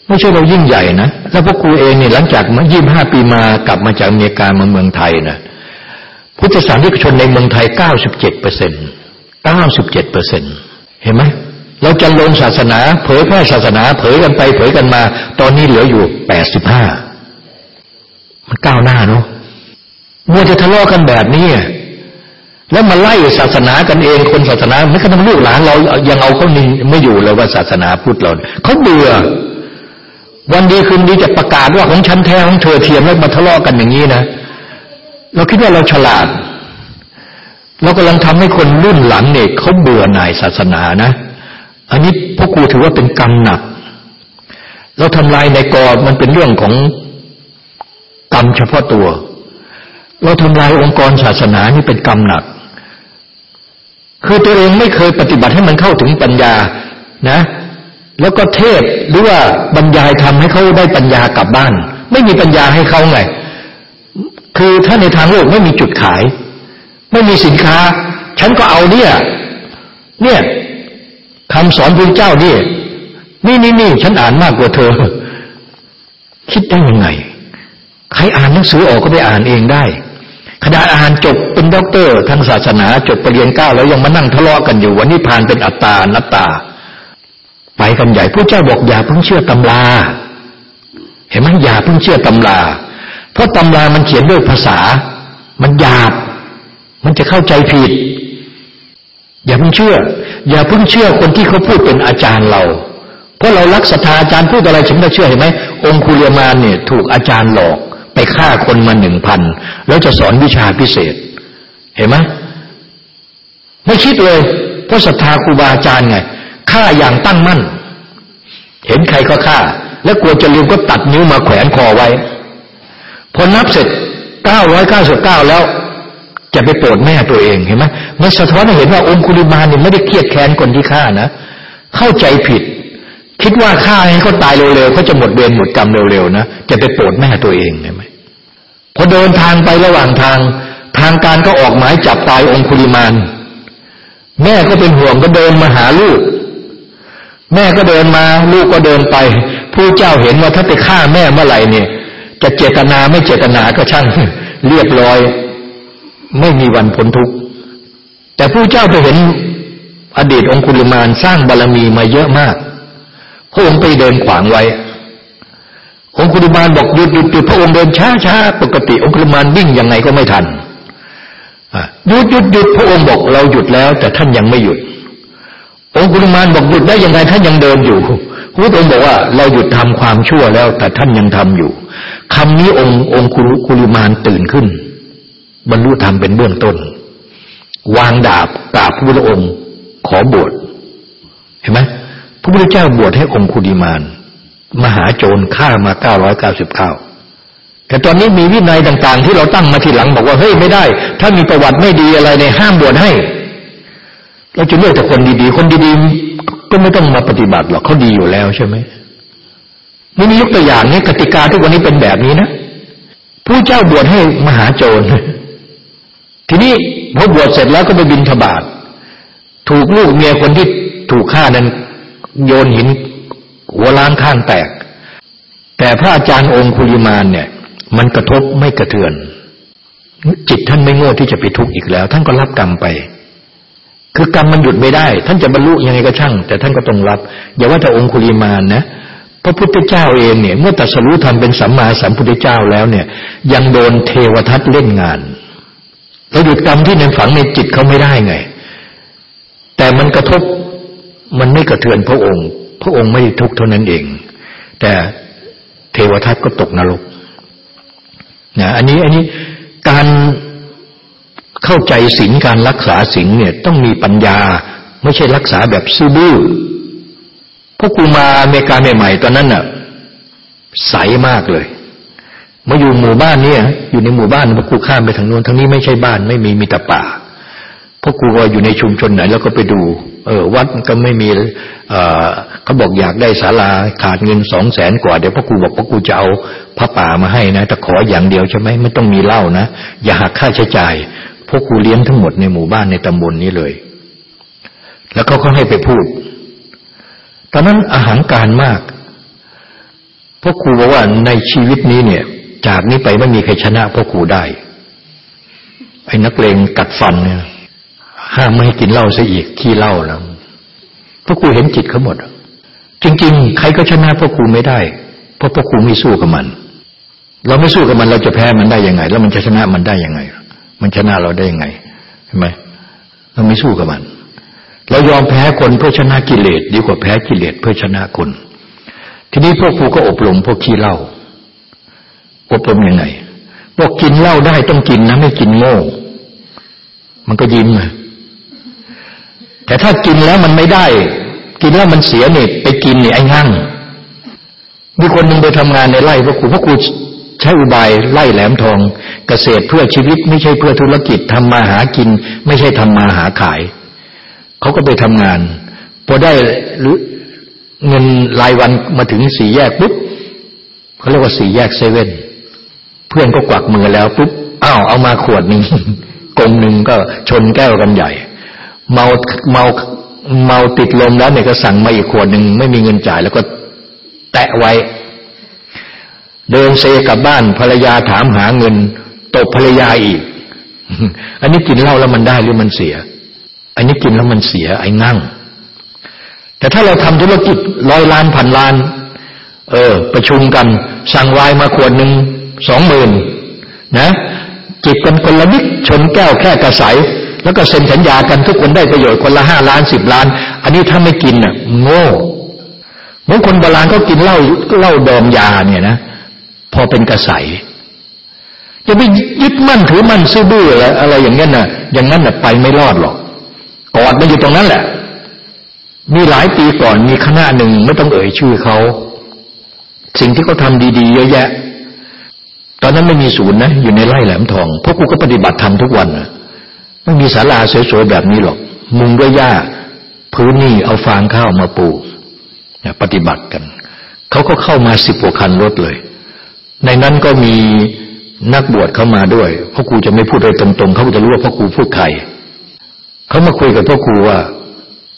S2: ไม่ใช่เรายิ่งใหญ่นะแล้วพวกครูเองเนี่ยหลังจากมายี่ห้าปีมากลับมาจากอเมริกามาเมืองไทยนะ พุทธศาสนิกชนในเมืองไทยเก้าสิบเปอร์เซ็นเก้าสิบเปอร์เซ็นเห็นไหม เราจะลงศาสนา เผยแพร่ศาสนา เผยกันไป เผยกันมา ตอนนี้เหลืออยู่แปดสิบห้ามันก้าวหน้าเนาะมัวจะทะเลาะกันแบบนี้แล้วมาไล่ศาสนากันเอง คนศาสนาไม่กระทั่งลูกหลานเรายังเอาเขานิ่ไม่อยู่เลยว่าศาสนาพุทธเราเขาเบื่อ วันดีคืนดีจะประกาศว่าของฉันแท้ของเธอเทียมแล้วมาทะเลาะกันอย่างนี้นะ เราคิดว่าเราฉลาด เรากำลังทำให้คนรุ่นหลังเนี่ยเขาเบื่อหน่ายศาสนานะ อันนี้พวกกูถือว่าเป็นกรรมหนัก เราทำลายในกอมันเป็นเรื่องของกรรมเฉพาะตัว เราทำลายองค์กรศาสนานี่เป็นกรรมหนัก คือตัวเองไม่เคยปฏิบัติให้มันเข้าถึงปัญญานะ แล้วก็เทศหรือว่าบรรยายทำให้เขาได้ปัญญากลับบ้าน ไม่มีปัญญาให้เขาไง คือถ้าในทางโลกไม่มีจุดขาย ไม่มีสินค้า ฉันก็เอาเนี่ย เนี่ยคำสอนพระเจ้าเนี่ยนี่นี่นี่ฉันอ่านมากกว่าเธอ คิดได้ยังไง ใครอ่านหนังสือออกก็ไปอ่านเองได้ขณะอ่านจบเป็นด็อกเตอร์ทางศาสนาจบปรริญญาเก้าแล้วยังมานั่งทะเลาะกันอยู่วันนี้ผ่านเป็นอัตตานัตตา ไปกันใหญ่พระเจ้าบอกอย่าเพิ่งเชื่อตำรา เห็นไหมอย่าเพิ่งเชื่อตำรา เพราะตำรามันเขียนด้วยภาษา มันหยาบ มันจะเข้าใจผิด อย่าเพิ่งเชื่อ อย่าเพิ่งเชื่อคนที่เขาพูดเป็นอาจารย์เรา เพราะเรารักศรัทธาอาจารย์พูดอะไรฉันจะเชื่อเห็นไหมองคุเลียมานเนี่ย ถูกอาจารย์หลอกไปฆ่าคนมาหนึ่งพันแล้วจะสอนวิชาพิเศษ เห็นไหมไม่คิดเลยเพราะศรัทธาครูบาอาจารย์ไงฆ่าอย่างตั้งมั่น เห็นใครก็ฆ่า แล้วกลัวจะลืมก็ตัดนิ้วมาแขวนคอไว้ พอนับเสร็จเก้าร้อยเก้าสิบเก้าแล้ว จะไปโปรดแม่ตัวเองเห็นไหมมันสะท้อนให้เห็นว่าองคุลิมาเนี่ยไม่ได้เครียดแค้นคนที่ฆ่านะ เข้าใจผิด คิดว่าฆ่าให้เขาตายเร็วๆเขาจะหมดเวรหมดกรรมเร็วๆนะจะไปโปรดแม่ตัวเองเห็นไหมพอเดินทางไประหว่างทาง ทางการก็ออกหมายจับตายองคุลิมานแม่ก็เป็นห่วงก็เดินมาหาลูก แม่ก็เดินมา ลูกก็เดินไป ผู้เจ้าเห็นว่าถ้าไปฆ่าแม่เมื่อไหร่เนี่ย จะเจตนาไม่เจตนาก็ช่างเรียบร้อย ไม่มีวันพ้นทุกข์แต่ผู้เจ้าไปเห็นอดีตองคุลิมานสร้างบารรมีมาเยอะมาก พระองค์ไปเดินขวางไว้องคุลิมานบอกหยุดหยุดหยุดพระองค์เดินช้าช้าปกติองคุลิมานวิ่งยังไงก็ไม่ทันหยุดหยุดหยุดพระองค์บอกเราหยุดแล้ว แต่ท่านยังไม่หยุด องคุลิมานบอกหยุดได้ยังไงท่านยังเดินอยู่ พระองค์บอกว่าเราหยุดทำความชั่วแล้ว แต่ท่านยังทำอยู่คำนี้องค์องคุคุลิมานตื่นขึ้น บรรลุธรรมเป็นเบื้องต้น วางดาบกราบพระพุทธองค์ ขอบวชเห็นไหมพระพุทธเจ้าบวชให้องคุลิมาน มหาโจรฆ่ามาเก้าร้อยเก้าสิบเก้าแต่ตอนนี้มีวินัยต่างๆ ที่เราตั้งมาทีหลังบอกว่าเฮ้ยไม่ได้ ถ้ามีประวัติไม่ดีอะไรในห้ามบวชให้ เราจะเลือกแต่คนดีๆ คนดีๆ ก็ไม่ต้องมาปฏิบัติหรอกเขาดีอยู่แล้วใช่ไหมนี่มียกตัวอย่างนี้กติกาทุกวันนี้เป็นแบบนี้นะผู้เจ้าบวชให้มหาโจร ทีนี้พอบวชเสร็จแล้วก็ไปบินทบาทถูกลูกเมียคนที่ถูกฆ่านั้น โยนหินหัวล้างข้างแตก แต่พระอาจารย์องคุลิมานเนี่ย มันกระทบไม่กระเทือน จิตท่านไม่โง่ที่จะไปทุกข์อีกแล้ว ท่านก็รับกรรมไป คือกรรมมันหยุดไม่ได้ ท่านจะบรรลุยังไงก็ช่าง แต่ท่านก็ต้องรับ อย่าว่าแต่องคุลิมานนะพระพุทธเจ้าเองเนี่ย เมื่อตัดสรู้ธรรมเป็นสัมมาสัมพุทธเจ้าแล้วเนี่ย ยังโดนเทวทัตเล่นงานเราหยุดกรรมที่ในฝังในจิตเขาไม่ได้ไง แต่มันกระทบมันไม่กระเทือนพระองค์ พระองค์ไม่ทุกข์เท่านั้นเอง แต่เทวทัตก็ตกนรกนะอันนี้อันนี้การ เข้าใจศีลการรักษาศีลเนี่ยต้องมีปัญญา ไม่ใช่รักษาแบบซื่อบื้อพวกกูมาอเมริกาใหม่ๆตอนนั้นน่ะใสมากเลยมาอยู่หมู่บ้านเนี่ยอยู่ในหมู่บ้านพวกกูข้ามไปทางโน้นทางนี้ไม่ใช่บ้านไม่มีมีแต่ป่าพวกกูก็อยู่ในชุมชนไหน แล้วก็ไปดู เออ วัดก็ไม่มีเออเขาบอกอยากได้ศาลาขาดเงินสองแสนกว่าเดี๋ยวพ่อครูบอกพ่อครูจะเอาพระป่ามาให้นะแต่ขออย่างเดียวใช่ไหมไม่ต้องมีเหล้านะอย่าหักค่าใช้จ่าย พวกครูเลี้ยงทั้งหมดในหมู่บ้านในตำบลนนี้เลย แล้วเขาก็ให้ไปพูด ตอนนั้นอาหารการมากพ่อครูบอกว่าในชีวิตนี้เนี่ย จากนี้ไปไม่มีใครชนะพ่อครูได้ ไอ้นักเลงกัดฟันเนี่ยห้ามไม่ให้กินเหล้าซะอีกขี้เหล้าแล้วพ่อครูเห็นจิตเขาหมด จริง ๆ ใครก็ชนะพ่อครูไม่ได้ เพราะพ่อครูไม่สู้กับมัน เราไม่สู้กับมันเราจะแพ้มันได้ยังไง แล้วมันจะชนะมันได้ยังไง มันชนะเราได้ยังไงเห็นไหมเราไม่สู้กับมัน เรายอมแพ้คนเพื่อชนะกิเลสดีกว่าแพ้กิเลสเพื่อชนะคน ทีนี้พวกครูก็อบรมพวกขี้เหล้าอบรมยังไงบอกกินเหล้าได้ต้องกินนะ ไม่กินโง่มันก็ยิ้มอะแต่ถ้ากินแล้วมันไม่ได้ กินแล้วมันเสียเนี่ยไปกินเนี่ยไอ้งั่งมีคนหนึ่งไปทำงานในไร่พระครูพระครู ใช้อุบายไล่แหลมทอง เกษตรเพื่อชีวิตไม่ใช่เพื่อธุรกิจทำมาหากิน ไม่ใช่ทำมาหาขาย เขาก็ไปทำงานพอได้เงินรายวันมาถึงสี่แยกปุ๊บเขาเรียกว่าสี่แยกเซเว่นเพื่อนก็กวักมือแล้วปุ๊บอ้าวเอามาขวดหนึ่งกงหนึ่งก็ชนแก้วกันใหญ่ เมาเมาเมาติดลมแล้วเนี่ยก็สั่งมาอีกขวดหนึ่งไม่มีเงินจ่ายแล้วก็แตะไว้ เดินเซกลับบ้านภรรยาถามหาเงินตบภรรยาอีก อันนี้กินเหล้าแล้วมันได้หรือมันเสีย อันนี้กินแล้วมันเสียไอ้นั่ง แต่ถ้าเราทำธุรกิจร้อยล้านพันล้าน เออ ประชุมกัน สั่งวายมาขวดหนึ่งสองหมื่นนะจิตกันคนละนิดชนแก้วแค่กระสายแล้วก็เซ็นสัญญากันทุกคนได้ประโยชน์คนละห้าล้านสิบล้าน อันนี้ถ้าไม่กินน่ะ โง่เมื่อคนโบราณก็กินเหล้าเหล้าดองยาเนี่ยนะ พอเป็นกระสายจะไปยึดมั่นถือมั่นซื่อบื้ออะไรอะไรอย่างเงี้ยนะอย่างนั้นนะไปไม่รอดหรอกกอดมันอยู่ตรงนั้นแหละ มีหลายปีก่อนมีคณะหนึ่งไม่ต้องเอ่ยชื่อเขา สิ่งที่เขาทาดีๆเยอะแยะ ตอนนั้นไม่มีศูนย์นะ อยู่ในไร่แหลมทองพวกกูก็ปฏิบัติธรรมทุกวันนะไม่มีศาลาสวยๆแบบนี้หรอก มุงด้วยหญ้าพื้นนี่เอาฟางข้าวมาปลูกปฏิบัติกัน เขาก็เข้ามาสิบกว่าคันรถเลย ในนั้นก็มีนักบวชเข้ามาด้วยพ่อครูจะไม่พูดโดยตรงๆเขาจะรู้ว่าพ่อครูพูดใครเขามาคุยกับพ่อครูว่า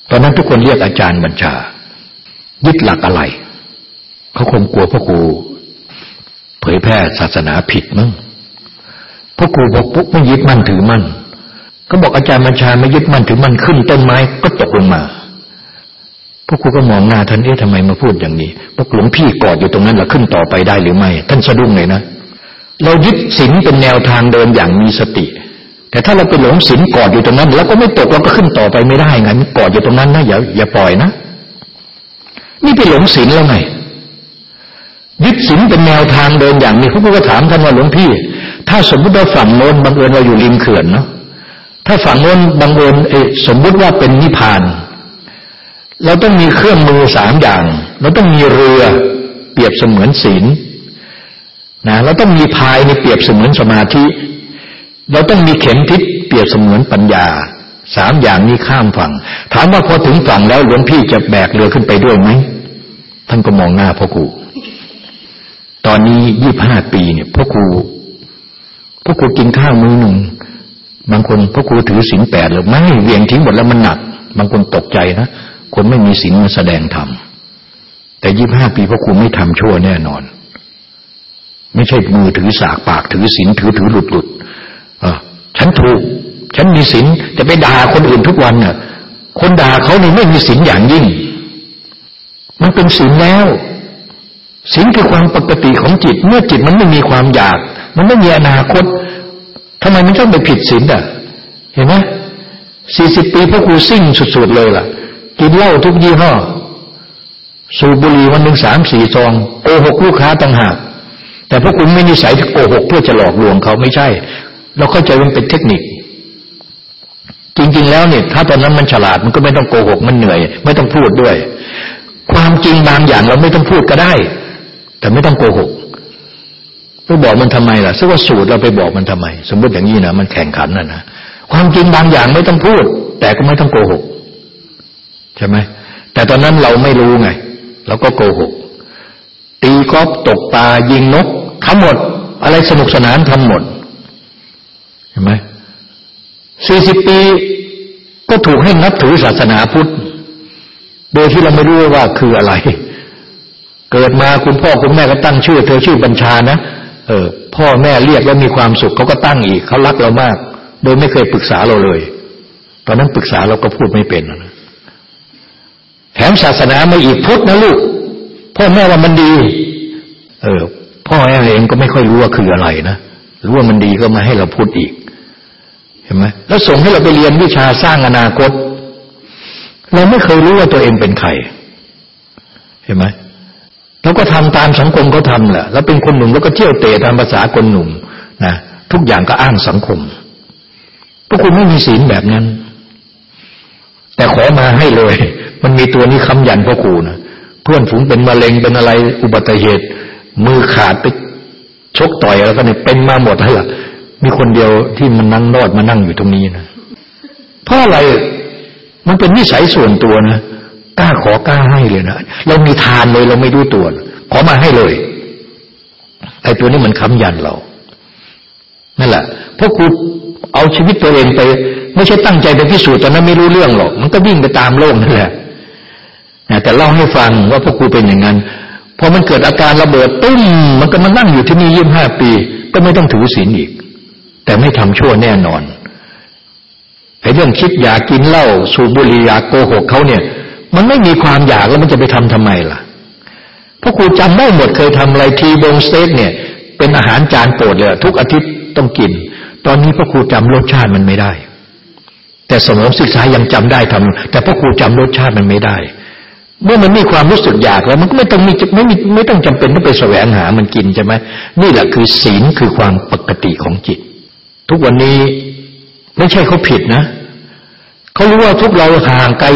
S2: ตอนนั้นทุกคนเรียกอาจารย์บัญชา ยึดหลักอะไรเขาคงกลัวพ่อครูเผยแพร่ศาสนาผิดมั้งพ่อครูบอกปุ๊บไม่ยึดมั่นถือมั่นก็บอกอาจารย์บัญชาไม่ยึดมั่นถือมั่นขึ้นต้นไม้ก็ตกลงมา พ่อครูก็มองหน้าท่านเอ๊ะทำไมมาพูดอย่างนี้บอกหลวงพี่กอดอยู่ตรงนั้นเราขึ้นต่อไปได้หรือไม่ ท่านสะดุ้งเลยนะเรายึดศีลเป็นแนวทางเดินอย่างมีสติ แต่ถ้าเราไปหลงศีลกอดอยู่ตรงนั้น แล้วก็ไม่ตกเราก็ขึ้นต่อไปไม่ได้ไงมันกอดอยู่ตรงนั้นนะอย่าอย่าปล่อยนะ นี่ไปหลงศีลแล้วไงยึดศีลเป็นแนวทางเดินอย่างนี้เขาก็ถามท่านว่าหลวงพี่ ถ้าสมมติเราฝั่งโน้นบังเอิญเราอยู่ริมเขื่อนเนาะถ้าฝั่งโน้นบังเอิญเอสมมุติว่าเป็นนิพพาน เราต้องมีเครื่องมือสามอย่าง เราต้องมีเรือเปรียบเสมือนศีลนะเราต้องมีพายในเปรียบเสมือนสมาธิ เราต้องมีเข็มทิศเปรียบเสมือนปัญญาสามอย่างนี้ข้ามฝั่ง ถามว่าพอถึงฝั่งแล้วหลวงพี่จะแบกเรือขึ้นไปด้วยไหมท่านก็มองหน้าพ่อครูตอนนี้ยี่บห้าปีเนี่ยพ่อครูพ่อครูกินข้าวมือหนึ่งบางคนพ่อครูถือศีลแปดหรือไม่เวียงทิ้งหมดแล้วมันหนัก บางคนตกใจนะ คนไม่มีศีลมาแสดงธรรมแต่ยี่บห้าปีพ่อครูไม่ทำชั่วแน่นอน ไม่ใช่มือถือสากปากถือศีลถือถือหลุดหลุดฉันถูก ฉันมีศีลจะไปด่าคนอื่นทุกวันน่ะ คนด่าเขานี่ไม่มีศีลอย่างยิ่ง มันเป็นศีลแล้วศีลคือความปกติของจิต เมื่อจิตมันไม่มีความอยาก มันไม่มีอนาคตทำไมมันต้องไปผิดศีลอะ เห็นไหมสี่สิบปีพระครูซิ่งสุดๆเลยล่ะ กินเหล้าทุกยี่ห้อ สูบบุหรี่วันหนึ่งสามสี่ซองโกหกลูกค้าต่างหากแต่พวกคุณไม่นิสัยที่โกหกเพื่อจะหลอกลวงเขาไม่ใช่ เราเข้าใจมันเป็นเทคนิค จริง ๆ แล้วเนี่ย ถ้าตอนนั้นมันฉลาดมันก็ไม่ต้องโกหกมันเหนื่อย ไม่ต้องพูดด้วย ความจริงบางอย่างเราไม่ต้องพูดก็ได้ แต่ไม่ต้องโกหกไปบอกมันทำไมล่ะซึ่งว่าสูตรเราไปบอกมันทำไม สมมติอย่างนี้นะมันแข่งขันน่ะนะความจริงบางอย่างไม่ต้องพูด แต่ก็ไม่ต้องโกหก ช่ไหมแต่ตอนนั้นเราไม่รู้ไงเราก็โกหก ตีกอล์ฟตกปลายิงนกทำหมด อะไรสนุกสนานทำหมดเห็นไหมสี่สิบปีก็ถูกให้นับถือศาสนาพุทธ โดยที่เราไม่รู้ว่าคืออะไร เกิดมาคุณพ่อคุณแม่ก็ตั้งชื่อ เธอชื่อบัญชานะเออ พ่อแม่เรียกแล้วมีความสุขเขาก็ตั้งอีกเขารักเรามาก โดยไม่เคยปรึกษาเราเลย ตอนนั้นปรึกษาเราก็พูดไม่เป็นนะ มศาสนาไม่อีกพุทธนะลูกพ่อแม่ว่ามันดี เออ พ่อแม่เองก็ไม่ค่อยรู้ว่าคืออะไรนะรู้ว่ามันดีก็มาให้เราพูดอีก เห็นไหมแล้วส่งให้เราไปเรียนวิชาสร้างอนาคต เราไม่เคยรู้ว่าตัวเองเป็นใคร เห็นไหมเราก็ทำตามสังคมเขาทำแหละแล้วเป็นคนหนุ่มแล้วก็เที่ยวเตะตามภาษาคนหนุ่มนะทุกอย่างก็อ้างสังคมพวกคุณไม่มีศีลแบบนั้น แต่ขอมาให้เลย มันมีตัวนี้คำยันพ่อครูนะเพื่อนฝูงเป็นมะเร็งเป็นอะไรอุบัติเหตุ มือขาดไปชกต่อยแล้วก็เนี่ยเป็นมาหมดเลยล่ะมีคนเดียวที่มันนั่งรอดมานั่งอยู่ตรงนี้นะเพราะอะไรมันเป็นนิสัยส่วนตัวนะกล้าขอกล้าให้เลยนะเรามีทานเลยเราไม่รู้ตัว ขอมาให้เลยไอ้ตัวนี้มันค้ำยันเรานั่นแหละพราะครูเอาชีวิตตัวเองไป ไม่ใช่ตั้งใจไปพิสูจน์ตอนนั้นไม่รู้เรื่องหรอก มันก็วิ่งไปตามโลกนั่นแหละ แต่เล่าให้ฟังว่าพวกครูเป็นอย่างนั้นพอมันเกิดอาการระเบิดตุ้มมันก็มานั่งอยู่ที่นี่ยี่ห้าปี ก็ไม่ต้องถือศีลอีก แต่ไม่ทำชั่วแน่นอนไอ้เรื่องคิดอยากกินเหล้าสูบบุหรี่อยากโกหกเขาเนี่ย มันไม่มีความอยากแล้วมันจะไปทำทำไมล่ะพราะครูจำได้หมดเคยทำอะไรทีบงสเต็กเนี่ย เป็นอาหารจานโปรดเลยทุกอาทิตย์ต้องกิน ตอนนี้พระครูจำรสชาติมันไม่ได้ แต่สมองศึกษายังจำได้ทำแต่พระครูจำรสชาติมันไม่ได้ เมื่อมันมีความรู้สึกอยากแล้ว มันก็ไม่ต้องมีไม่มีไม่ต้องจำเป็นต้องไปแสวงหามันกินใช่ไหมนี่แหละคือศีลคือความปกติของจิต ทุกวันนี้ไม่ใช่เขาผิดนะเขารู้ว่าทุกเราห่างไกล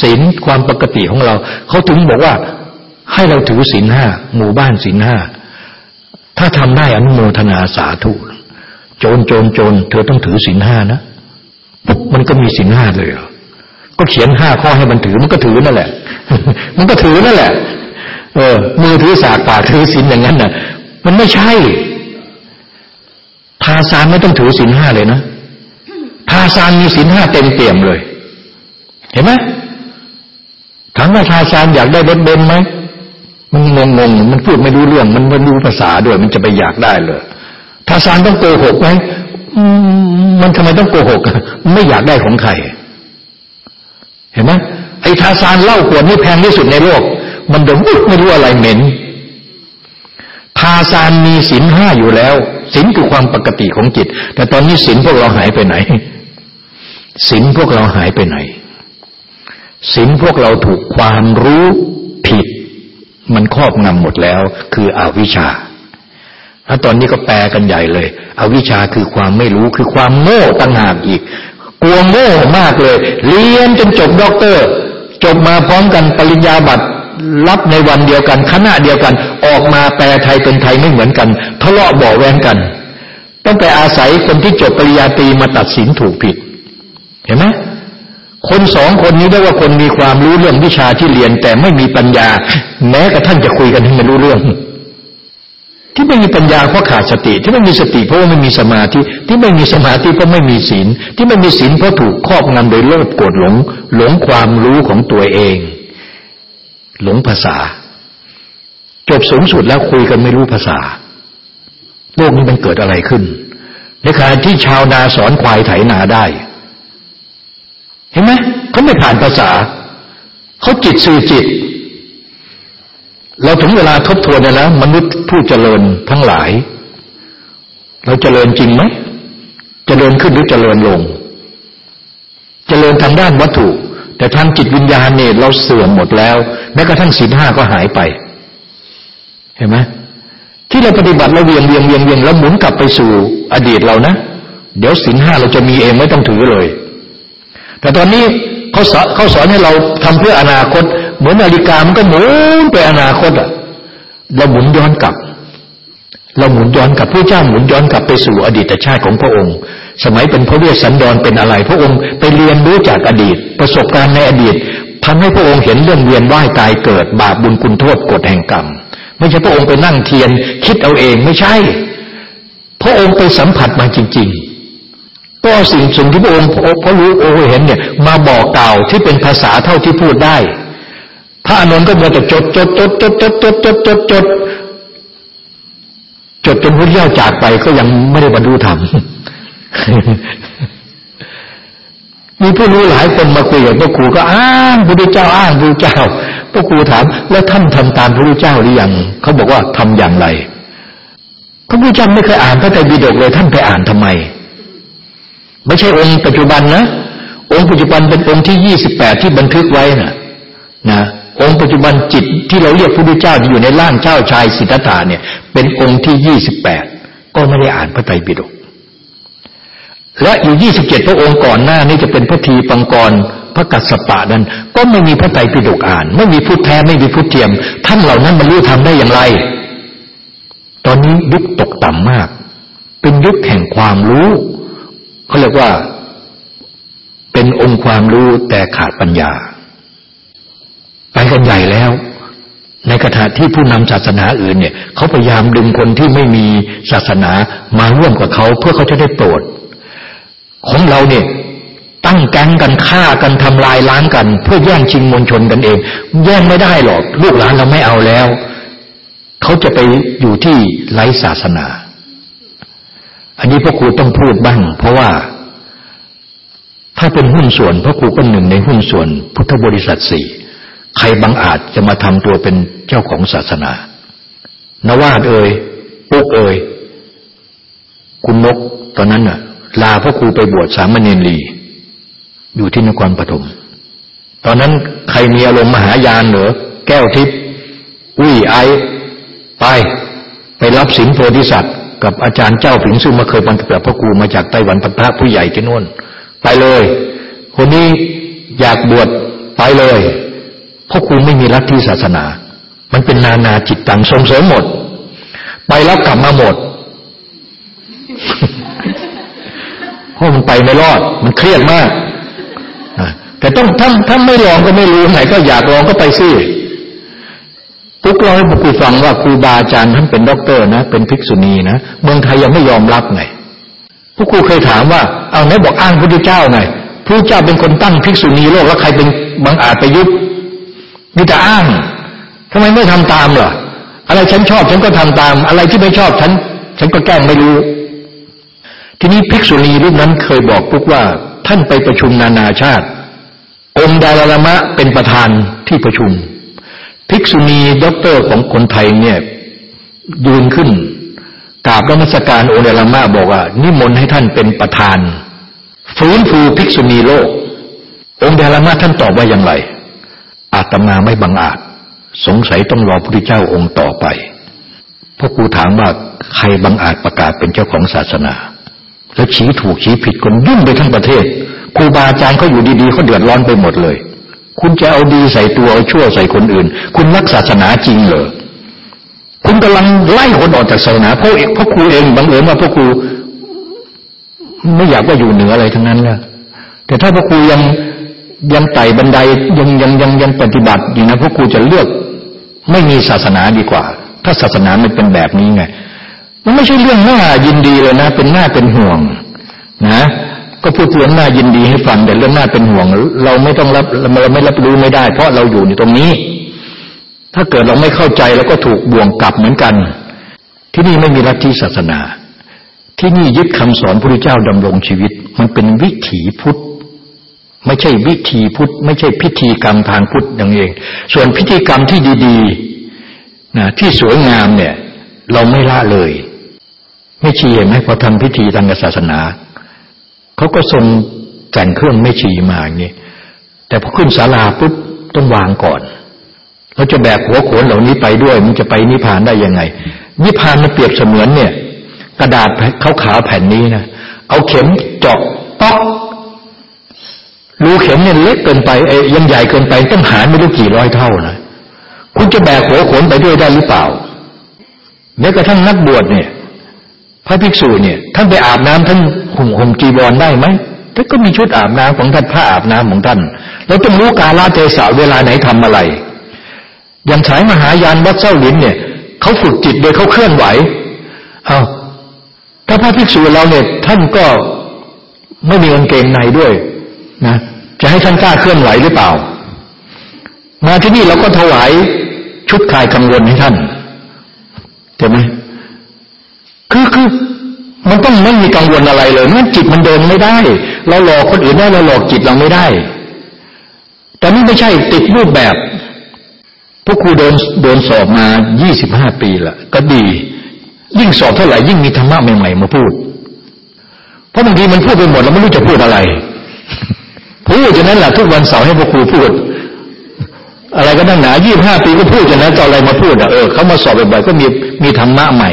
S2: ศีลความปกติของเราเขาถึงบอกว่าให้เราถือศีลห้าหมู่บ้านศีลห้าถ้าทำได้อนุโมทนาสาธุโจรโจรโจรเธอต้องถือศีลห้านะปุ๊บมันก็มีศีลห้าเลย ก็เขียนห้าข้อให้มันถือ มันก็ถือนั่นแหละ มันก็ถือนั่นแหละ เออ มือถือสากปากถือศีลอย่างนั้นน่ะ มันไม่ใช่ทาซานไม่ต้องถือศีลห้าเลยนะทาซานมีศีลห้าเต็มเปี่ยมเลย เห็นไหมถามว่าทาซานอยากได้รถเบนไหมมันงงงมันพูดไม่รู้เรื่อง มันไม่รู้ภาษาด้วย มันจะไปอยากได้เลยทาซานต้องโกหกไหมมันทำไมต้องโกหก ไม่อยากได้ของใคร เห็นไหมไอ้ทาซานเล่าขวดนี่แพงที่สุดในโลก มันเดิมไม่รู้อะไรเหม็นทาซานมีศีลห้าอยู่แล้วศีลคือความปกติของจิต แต่ตอนนี้ศีลพวกเราหายไปไหนศีลพวกเราหายไปไหนศีลพวกเราถูกความรู้ผิด มันครอบงำหมดแล้ว คืออวิชชาแล้วตอนนี้ก็แปลกันใหญ่เลย อวิชชาคือความไม่รู้คือความโง่ต่างหากอีก กลัวโง่มากเลย เรียนจนจบด็อกเตอร์ จบมาพร้อมกันปริญญาบัตรรับในวันเดียวกันคณะเดียวกัน ออกมาแปลไทยเป็นไทยไม่เหมือนกันทะเลาะบอกแว้งกัน ต้องไปอาศัยคนที่จบปริญญาตรีมาตัดสินถูกผิด เห็นไหมคนสองคนนี้ได้ว่าคนมีความรู้เรื่องวิชาที่เรียน แต่ไม่มีปัญญา แม้กระทั่งจะคุยกันให้มันรู้เรื่อง ที่ไม่มีปัญญาเพราะขาดสติ ที่ไม่มีสติเพราะว่าไม่มีสมาธิ ที่ไม่มีสมาธิเพราะไม่มีศีล ที่ไม่มีศีลเพราะถูกครอบงำโดยโลภโกรธหลง หลงความรู้ของตัวเอง หลงภาษา จบสูงสุดแล้วคุยกันไม่รู้ภาษา โลกนี้มันเกิดอะไรขึ้น ในขณะที่ชาวนาสอนควายไถนาได้ เห็นไหมเขาไม่ผ่านภาษา เขาจิตสื่อจิต เราถึงเวลาทบทวนแล้ว มนุษย์ผู้เจริญทั้งหลาย เราเจริญจริงไหมเจริญขึ้นหรือเจริญลง เจริญทางด้านวัตถุ แต่ทางจิตวิญญาณเนี่ยเราเสื่อมหมดแล้วแม้กระทั่งศีลห้าก็หายไป เห็นไหมที่เราปฏิบัติเราเวียงเวียงเวียงเวียงแล้วหมุนกลับไปสู่อดีตเรานะ เดี๋ยวสินห้าเราจะมีเองไม่ต้องถือเลย แต่ตอนนี้เขาสอนเขาสอนให้เราทำเพื่ออนาคต เหมือนนาฬิกามันก็หมุนไปอนาคตอะเราหมุนย้อนกลับ เราหมุนย้อนกลับพระเจ้าหมุนย้อนกลับไปสู่อดีตชาติของพระองค์ สมัยเป็นพระเวสสันดรเป็นอะไร พระองค์ไปเรียนรู้จากอดีต ประสบการณ์ในอดีตทำให้พระองค์เห็นเรื่องเวียนว่ายตายเกิด บาปบุญคุณโทษกฎแห่งกรรม ไม่ใช่พระองค์ไปนั่งเทียน คิดเอาเองไม่ใช่ พระองค์ไปสัมผัสมาจริง ๆ ก็สิ่งสิ่งที่พระองค์พระรู้โอ้เห็นเนี่ย มาบอกกล่าวที่เป็นภาษาเท่าที่พูดได้ พระอนุนก็มัวแต่จดจดจดจดจดจดจดจดจดจดจนพุทธเจ้าจากไปก็ยังไม่ได้บรรลุธรรมมีผู้รู้หลายคนมาคุยกับพระครูก็อ้างพระพุทธเจ้าอ้างพระพุทธเจ้าพระครูถาม แล้วท่านทำตามพระพุทธเจ้าหรือยังเขาบอกว่าทำอย่างไรพระพุทธเจ้าไม่เคยอ่านพระไตรปิฎกเลยท่านไปอ่านทำไม ไม่ใช่องค์ปัจจุบันนะองค์ปัจจุบันเป็นองค์ที่ยี่สิบแปดที่บันทึกไว้น่ะ นะ องค์ปัจจุบันจิตที่เราเรียกพระพุทธเจ้าที่อยู่ในร่างเจ้าชายสิทธัตถะเนี่ย เป็นองค์ที่ยี่สิบแปดก็ไม่ได้อ่านพระไตรปิฎกและอยู่ยี่สิบเจ็ดพระองค์ก่อนหน้านี้จะเป็นพระทีปังกรพระกัสสปะนั้น ก็ไม่มีพระไตรปิฎกอ่าน ไม่มีพุทธแท้ไม่มีพุทธเทียม ท่านเหล่านั้นบรรลุธรรมได้อย่างไร ตอนนี้ยุคตกต่ำมาก เป็นยุคแห่งความรู้เขาเรียกว่าเป็นองค์ความรู้แต่ขาดปัญญา ไปกันใหญ่แล้ว ในขณะที่ผู้นำศาสนาอื่นเนี่ยเขาพยายามดึงคนที่ไม่มีศาสนามาร่วมกับเขาเพื่อเขาจะได้โปรด ของเราเนี่ยตั้งแก๊งกันฆ่ากันทำลายล้างกัน เพื่อแย่งชิงมวลชนกันเอง แย่งไม่ได้หรอก ลูกหลานเราไม่เอาแล้ว เขาจะไปอยู่ที่ไร้ศาสนา อันนี้พ่อครูต้องพูดบ้าง เพราะว่าถ้าเป็นหุ้นส่วนพ่อครูก็หนึ่งในหุ้นส่วน พุทธบริษัทสี่ ใครบังอาจจะมาทำตัวเป็นเจ้าของศาสนานวาดเอ่ยปุ๊กเอ่ยคุณนกตอนนั้นน่ะ ลาพ่อครูไปบวชสามเณรลีอยู่ที่นครปฐมตอนนั้นใครมีอารมณ์มหายานเหรอแก้วทิพย์อุ้ยไอไปไปรับสินโพธิสัตว์กับอาจารย์เจ้าผิงซึ่งมาเคยบรรกับพ่อครูมาจากไต้หวันพระผู้ใหญ่ที่นู่น ไปเลย คนนี้อยากบวชไปเลย พ่อครูไม่มีลัทธิศาสนา มันเป็นนานาจิตตังส่งเสริมหมด ไปแล้วกลับมาหมดเพราะมันไปไม่รอด มันเครียดมากแต่ต้องถ้าถ้าไม่ลองก็ไม่รู้ไหนก็อยากลองก็ไปซิปุ๊กเล่าให้ครูฟังว่าครูบาอาจารย์ท่านเป็นด็อกเตอร์นะ เป็นภิกษุณีนะเมืองไทยยังไม่ยอมรับไงพ่อครูเคยถามว่า เอาไหนบอกอ้างพระพุทธเจ้าไงพระเจ้าเป็นคนตั้งภิกษุณีโลกแล้วใครเป็นบังอาจไปยุบ มีแต่อ้างทำไมไม่ทำตามล่ะ อะไรฉันชอบฉันก็ทำตาม อะไรที่ไม่ชอบฉัน ฉันก็แกล้งไม่รู้ ทีนี้ภิกษุณีรูปนั้นเคยบอกปุ๊กว่า ท่านไปประชุมนานาชาติ องค์ดาไลลามะเป็นประธานที่ประชุม ภิกษุณีด็อกเตอร์ของคนไทยเนี่ยยืนขึ้นกราบรมสการองค์ดาลามะบอกว่า นิมนต์ให้ท่านเป็นประธานฟื้นฟูภิกษุณีโลก องค์ดาลามะท่านตอบว่าอย่างไร อาตมาไม่บังอาจ สงสัยต้องรอพระพุทธเจ้าองค์ต่อไปพราะครูถามว่าใครบังอาจประกาศเป็นเจ้าของศาสนา แล้วชี้ถูกชี้ผิดคนยุ่งไปทั้งประเทศครูบาอาจารย์เขาอยู่ดีๆเขาเดือดร้อนไปหมดเลย คุณจะเอาดีใส่ตัวเอาชั่วใส่คนอื่น คุณรักศาสนาจริงเหรอคุณกำลังไล่คนออกจากศาสนาเพราะเพราะครูเองบังเอิญว่าพวกครูไม่อยากว่าอยู่เหนืออะไรทั้งนั้นแหละแต่ถ้าพวกครูยัง ยังไต่บันไดยังยังยังยังปฏิบัติอยู่นะพวกครูจะเลือก ไม่มีศาสนาดีกว่า ถ้าศาสนามันเป็นแบบนี้ไงมันไม่ใช่เรื่องน่ายินดีเลยนะ เป็นหน้าเป็นห่วง นะก็พูดเรื่องน่ายินดีให้ฟังแต่เรื่องน่าเป็นห่วง เราไม่ต้องรับเราไม่รับรู้ไม่ได้ เพราะเราอยู่ในตรงนี้ ถ้าเกิดเราไม่เข้าใจแล้วก็ถูกบ่วงกลับเหมือนกัน ที่นี่ไม่มีลัทธิศาสนา ที่นี่ยึดคำสอนพระพุทธเจ้าดำรงชีวิต มันเป็นวิถีพุทธ ไม่ใช่วิธีพุทธ ไม่ใช่พิธีกรรมทางพุทธอย่างเอง ส่วนพิธีกรรมที่ดีๆนะที่สวยงามเนี่ย เราไม่ละเลย ไม่ชีเห็นไหมพอทำพิธีทางศาสนาเขาก็ทรงแต่งเครื่องไม่ชีมาอย่างนี้แต่พอขึ้นศาลาปุ๊บต้องวางก่อนเราจะแบกหัวโขนเหล่านี้ไปด้วย มันจะไปนิพพานได้ยังไง นิพพานมันเปรียบเสมือนเนี่ย กระดาษขาวๆแผ่นนี้นะเอาเข็มเจาะป๊อก รูเข็มเนี่ยเล็กเกินไปเอ้ยังใหญ่เกินไปต้องหารไม่รู้กี่ร้อยเท่านะคุณจะแบกหัวขนไปด้วยได้หรือเปล่าแม้กระทั่งนักบวชเนี่ย พระภิกษุเนี่ยท่านไปอาบน้ำท่านห่มห่มจีวรได้ไหมท่านก็มีชุดอาบน้ำของท่านผ้าอาบน้ำของท่านเราต้องรู้กาลเทศะเวลาไหนทำอะไร อย่างฉายมหายานวัดเจ้าลินเนี่ยเขาฝึกจิตโดยเขาเคลื่อนไหวเอาถ้าพระภิกษุเราเนี่ยท่านก็ไม่มีกางเกงในด้วย นะจะให้ท่านกล้าเคลื่อนไหวหรือเปล่า มาที่นี่เราก็ถวายชุดคลายกังวลให้ท่านเห็นไหมคือคือมันต้องไม่มีกังวลอะไรเลยนั่นจิตมันเดินไม่ได้ เราหลอกคนอื่นได้เราหลอกจิตเราไม่ได้ แต่นี่ไม่ใช่ติดรูปแบบพวกครูโดนโดนสอบมายี่สิบห้าปีละก็ดี ยิ่งสอบเท่าไหร่ยิ่งมีธรรมะใหม่ๆมาพูด เพราะบางทีมันพูดไปหมดแล้วไม่รู้จะพูดอะไร พูดจากนั้นแหละทุกวันเสาร์ให้พวกครูพูด อะไรก็นั่งหนายี่บห้าปีก็พูดจากนั้นจะอะไรมาพูดอะเออเขามาสอบบ่อยๆก็มีมีธรรมะใหม่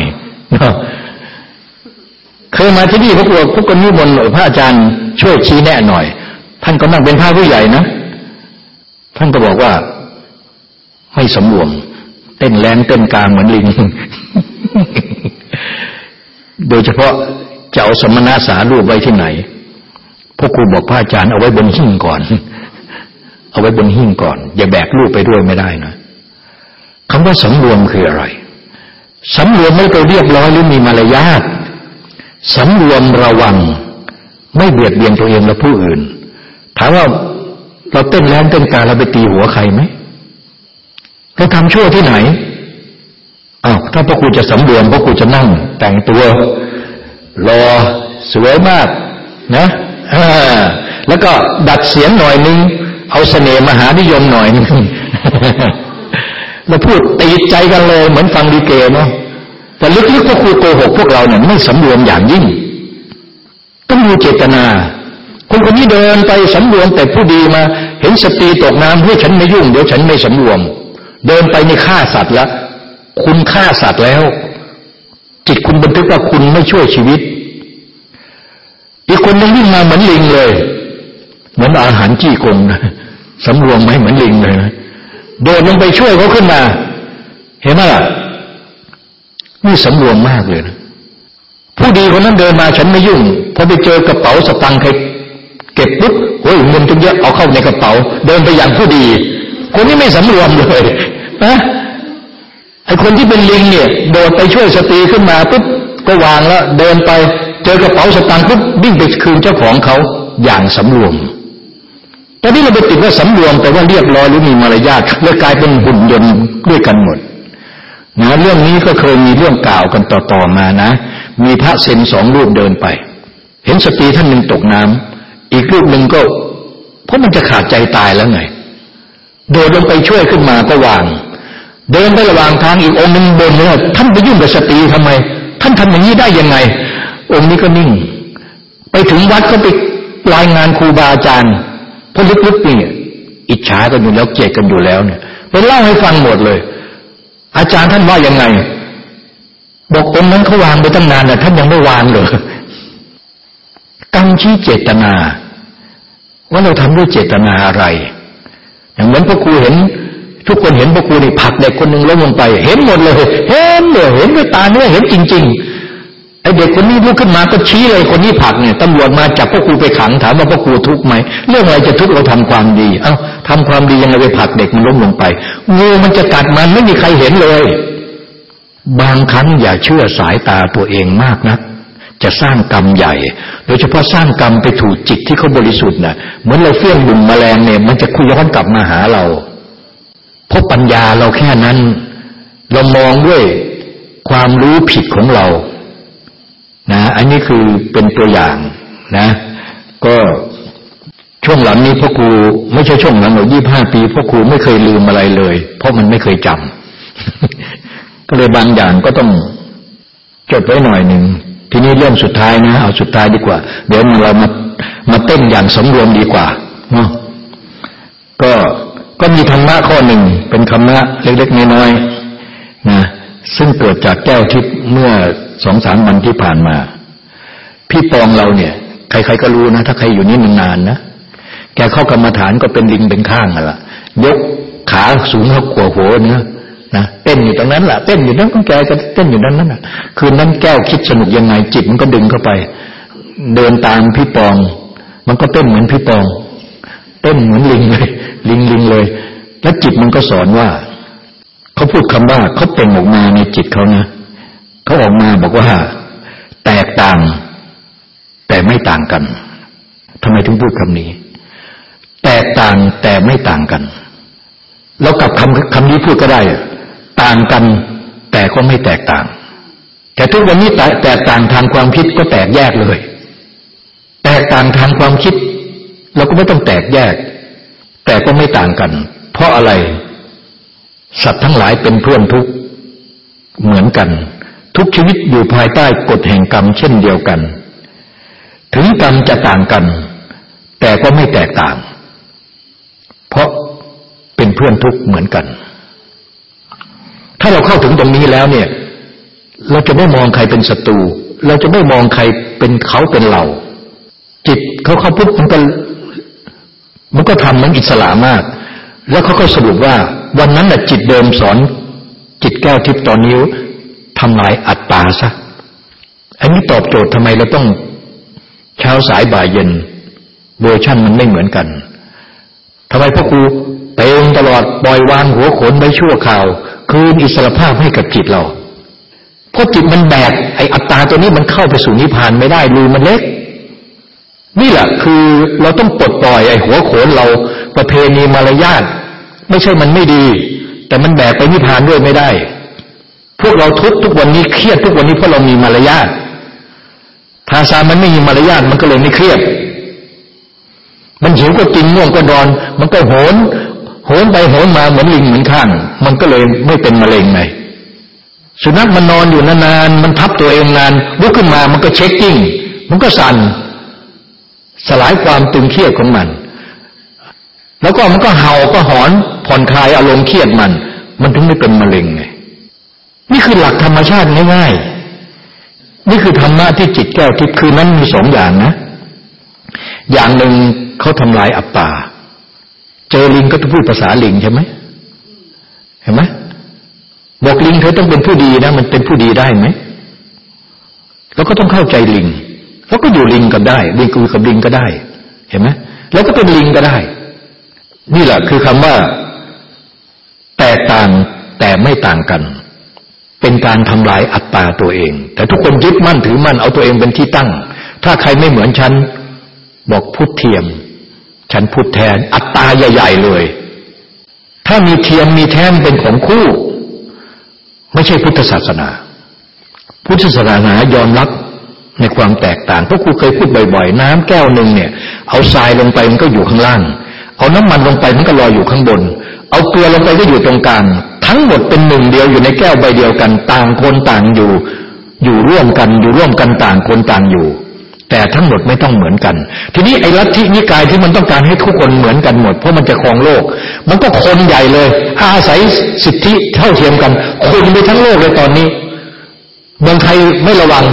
S2: เคยมาที่นี่พวกพวกคนนิมนต์พระอาจารย์ช่วยชี้แนะหน่อย ท่านก็นั่งเป็นพระผู้ใหญ่นะท่านก็บอกว่าไม่สมรวม เต้นแรงเต้นกลางเหมือนลิงโดยเฉพาะจะเอาสมณะสารูปไว้ที่ไหน พวกครูบอกพระอาจารย์เอาไว้บนหิ้งก่อน เอาไว้บนหิ้งก่อน อย่าแบกรูปไปด้วยไม่ได้นะคำว่าสำรวมคืออะไรสำรวมไม่ไปเรียบร้อยหรือมีมารยาทสำรวมระวัง ไม่เบียดเบียนตัวเองและผู้อื่น ถามว่าเราเต้นแรงเต้นกาเราไปตีหัวใครไหมเราทำชั่วที่ไหนอ้าวถ้าพวกครูจะสำรวมพวกครูจะนั่ง แต่งตัวรอสวยมากนะ แล้วก็ดัดเสียงหน่อยนึง เอาเสน่ห์มหานิยมหน่อยนึงแล้วพูดตีใจกันเลย เหมือนฟังดีเกเนาะแต่ลึกๆพวกครูโกหกพวกเราเนี่ยไม่สำรวมอย่างยิ่ง ต้องดูเจตนา คนคนนี้เดินไปสำรวมแต่ผู้ดีมา เห็นสตรีตกน้ำเฮ้ยฉันไม่ยุ่งเดี๋ยวฉันไม่สำรวม เดินไปในฆ่าสัตว์แล้วคุณฆ่าสัตว์แล้ว จิตคุณบันทึกว่าคุณไม่ช่วยชีวิต อีกคนนึงวิ่งมาเหมือนลิงเลย เหมือนอาหารจี้กงนะสำรวมไหมเหมือนลิงเลยนะโดดลงไปช่วยเขาขึ้นมา เห็นไหมล่ะนี่สำรวมมากเลยนะผู้ดีคนนั้นเดินมาฉันไม่ยุ่งพอไปเจอกระเป๋าสตังค์ใครเก็บปุ๊บโอ้ยเงินจุงเยอะเอาเข้าในกระเป๋า เดินไปอย่างผู้ดี คนนี้ไม่สำรวมเลยนะไอคนที่เป็นลิงเนี่ย โดดไปช่วยสตรีขึ้นมาปุ๊บก็วางแล้ว เดินไป เจอกระเป๋าสตางค์ปุ๊บวิ่งไปคืนเจ้าของเขาอย่างสำรวมตอนนี้เราไปติดว่าสำรวมแต่ว่าเรียบร้อยหรือมีมารยาทเลยกลายเป็นหุ่นยนต์ด้วยกันหมดนะเรื่องนี้ก็เคยมีเรื่องกล่าวกันต่อๆมานะ มีพระเซนสองรูปเดินไป เห็นสตรีท่านหนึ่งตกน้ำอีกรูปหนึ่งก็ เพราะมันจะขาดใจตายแล้วไง โดดลงไปช่วยขึ้นมาก็วาง เดินไประหว่างทางอีกองค์หนึ่งบนเนี่ยท่านไปยุ่งกับสตรีทำไม ท่านทำอย่างนี้ได้ยังไง องค์นี้ก็นิ่ง ไปถึงวัดก็ไปรายงานครูบาอาจารย์พราะลึกๆนี่อิจฉากันอยู่แล้วเกลียดกันอยู่แล้วเนี่ยไปเล่าให้ฟังหมดเลย อาจารย์ท่านว่ายังไง บอกองค์นั้นเขาวางไปตั้งนานแต่ท่านยังไม่วางเลยตั้งชี้เจตนา ว่าเราทำด้วยเจตนาอะไร อย่างเหมือนพระครูเห็น ทุกคนเห็นพระครูนี่ผักเด็กคนหนึ่งล้มลงไป เห็นหมดเลย เห็นเลยเห็นด้วยตาเนื้อเห็นจริง ๆ ไอเด็กคนนี้ลุกขึ้นมาก็ชี้เลยคนนี้ผักเนี่ยตำรวจมาจับพ่อครูไปขังถามว่าพ่อครูทุกข์ไหมเรื่องอะไรจะทุกข์เราทำความดี เอ้าทำความดียังไงไปผักเด็กมันล้มลงไปงูมันจะกัดมันไม่มีใครเห็นเลย บางครั้งอย่าเชื่อสายตาตัวเองมากนะจะสร้างกรรมใหญ่ โดยเฉพาะสร้างกรรมไปถูกจิตที่เขาบริสุทธิ์นะ่ะ เหมือนเราเฟี้ยงบุ่มแมลงเนี่ย มันจะคุยย้อนกลับมาหาเรา เพราะปัญญาเราแค่นั้น เรามองด้วยความรู้ผิดของเรา นะ อันนี้คือเป็นตัวอย่างนะ ก็ช่วงหลังนี้พ่อครูไม่ใช่ช่วงหลังหรอกยี่ห้าปีพ่อครูไม่เคยลืมอะไรเลย เพราะมันไม่เคยจำก็เลยบางอย่างก็ต้องจดไว้หน่อยหนึ่งทีนี้เรื่องสุดท้ายนะ เอาสุดท้ายดีกว่า เดี๋ยวเรามามาเต้นอย่างสำรวมดีกว่าเนาะก็ก็มีธรรมะข้อหนึ่งเป็นธรรมะเล็กๆน้อยๆนะ ซึ่งเกิดจากแก้วทิพย์เมื่อสองสามวันที่ผ่านมา พี่ปองเราเนี่ย ใครๆก็รู้นะ ถ้าใครอยู่นี่มันนานนะ แกเข้ากรรมฐานก็เป็นลิงเป็นข้างอะละยกขาสูงเท่าขวหัวเนื้อนะเต้นอยู่ตรงนั้นแหละเต้นอยู่นั้นก็แกก็เต้นอยู่นั้นนั่นแหะคืนนั้นแก้วคิดสนุกยังไงจิตมันก็ดึงเข้าไป เดินตามพี่ปอง มันก็เต้นเหมือนพี่ปอง เต้นเหมือนลิงเลย ลิงลิงเลย แล้วจิตมันก็สอนว่า เขาพูดคำว่าเขาเป่งออกมาในจิตเขานะเขาออกมาบอกว่า แตกต่าง แต่ไม่ต่างกันทำไมถึงพูดคำนี้ แตกต่างแต่ไม่ต่างกัน แล้วกับคำคำนี้พูดก็ได้ ต่างกัน แต่ก็ไม่แตกต่าง แต่ทุกวันนี้แตกต่างทางความคิดก็แตกแยกเลย แตกต่างทางความคิด เราก็ไม่ต้องแตกแยก แต่ก็ไม่ต่างกัน เพราะอะไร สัตว์ทั้งหลายเป็นเพื่อนทุกเหมือนกัน ทุกชีวิตอยู่ภายใต้กฎแห่งกรรมเช่นเดียวกัน ถึงกรรมจะต่างกัน แต่ก็ไม่แตกต่าง เพราะเป็นเพื่อนทุกเหมือนกัน ถ้าเราเข้าถึงตรงนี้แล้วเนี่ย เราจะไม่มองใครเป็นศัตรูเราจะไม่มองใครเป็นเขาเป็นเรา จิตเขาเข้าปุ๊บมันก็มันก็ทำมันอิสระมาก แล้วเขาก็สรุปว่า วันนั้นน่ะจิตเดิมสอน จิตแก้วทิพย์ตอนนี้ทำลายอัตตาซะอันนี้ตอบโจทย์ทำไมเราต้องเช้าสายบ่ายเย็นเวอร์ชั่นมันไม่เหมือนกันทำไมพ่อครูเต็มตลอดปล่อยวางหัวขนไว้ชั่วข่าว คืนอิสรภาพให้กับจิตเราเพราะจิตมันแบกไออัตตาตัวนี้มันเข้าไปสู่นิพพานไม่ได้รูมันเล็ก นี่แหละคือเราต้องปลดปล่อยไอ้หัวโขนเราประเพณีมารยาท ไม่ใช่มันไม่ดี แต่มันแบกไปนิพพานด้วยไม่ได้ พวกเราทุกทุกวันนี้เครียดทุกวันนี้เพราะเรามีมารยาททาซามันไม่มีมารยาทมันก็เลยไม่เครียด มันหิวก็กินง่วงก็นอน มันก็โหนโหนไปโหนมาเหมือนลิงเหมือนข้าง มันก็เลยไม่เป็นมะเร็งไงสุนัขมันนอนอยู่นานๆ มันทับตัวเองนานลุกขึ้นมามันก็เช็คกิ้ง มันก็สั่น สลายความตึงเครียดของมัน แล้วก็มันก็เห่าก็หอนผ่อนคลายอารมณ์เครียดมัน มันถึงไม่เป็นมะเร็งไงนี่คือหลักธรรมชาติง่ายๆนี่คือธรรมะที่จิตแก้วทิพย์คือนั้นมีสองอย่างนะ อย่างหนึ่งเขาทำลายอัปตาเจอลิงก็ต้องพูดภาษาลิงใช่ไหมเห็นไหมบอกลิงเธอต้องเป็นผู้ดีนะ มันเป็นผู้ดีได้ไหมแล้วก็ต้องเข้าใจลิงแล้วก็อยู่ลิงกันได้ลิงกูกับลิงก็ได้ เห็นไหมแล้วก็เป็นลิงก็ได้ นี่แหละคือคำว่า แตกต่างแต่ไม่ต่างกัน เป็นการทำลายอัตตาตัวเอง แต่ทุกคนยึดมั่นถือมั่นเอาตัวเองเป็นที่ตั้ง ถ้าใครไม่เหมือนฉัน บอกพุทธเทียม ฉันพุทธแทน อัตตาใหญ่ ๆ เลย ถ้ามีเทียมมีแทนเป็นของคู่ ไม่ใช่พุทธศาสนา พุทธศาสนายอมรับในความแตกต่างเพราะครูเคยพูดบ่อย ๆ น้ำแก้วหนึ่งเนี่ย เอาทรายลงไปมันก็อยู่ข้างล่าง เอาน้ำมันลงไปมันก็ลอยอยู่ข้างบน เอาเกลือลงไปก็อยู่ตรงกลาง ทั้งหมดเป็นหนึ่งเดียวอยู่ในแก้วใบเดียวกัน ต่างคนต่างอยู่ อยู่ร่วมกัน อยู่ร่วมกันต่างคนต่างอยู่ แต่ทั้งหมดไม่ต้องเหมือนกัน ทีนี้ไอ้ลัทธินิกายที่มันต้องการให้ทุกคนเหมือนกันหมด เพราะมันจะครองโลก มันก็คนใหญ่เลยอาศัยสิทธิเท่าเทียมกันคนไปทั้งโลกเลยตอนนี้เมืองไทยไม่ระวัง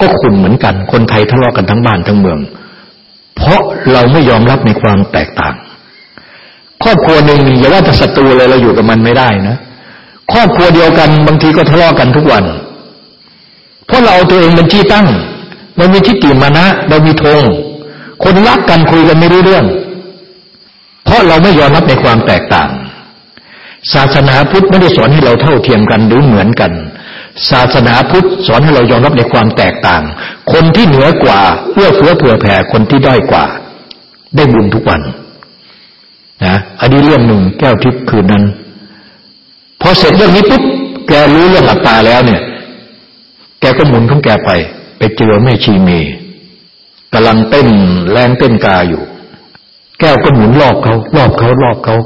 S2: ก็ขุนเหมือนกัน คนไทยทะเลาะกันทั้งบ้านทั้งเมือง เพราะเราไม่ยอมรับในความแตกต่าง ครอบครัวหนึ่งอย่าว่าแต่ศัตรูเลยเราอยู่กับมันไม่ได้นะ ครอบครัวเดียวกันบางทีก็ทะเลาะกันทุกวัน เพราะเราตัวเองเป็นที่ตั้ง เรามีทิฏฐิมานะ เรามีธงคนรักกันคุยกันไม่รู้เรื่อง เพราะเราไม่ยอมรับในความแตกต่าง ศาสนาพุทธไม่ได้สอนให้เราเท่าเทียมกันหรือเหมือนกัน ศาสนาพุทธสอนให้เรายอมรับในความแตกต่าง คนที่เหนือกว่าเอื้อเฟื้อเผื่อแผ่คนที่ด้อยกว่า ได้บุญทุกวันนะอันนี้เรื่องหนึ่งแก้วทิพย์คืนนั้น พอเสร็จเรื่องนี้ปุ๊บแกรู้เรื่องหลับตาแล้วเนี่ย แกก็หมุนของแกไป ไปเจอแม่ชีเมกำลังเต้นแรงเต้นกาอยู่ แก้วก็หมุนรอบเขารอบเขารอบเขา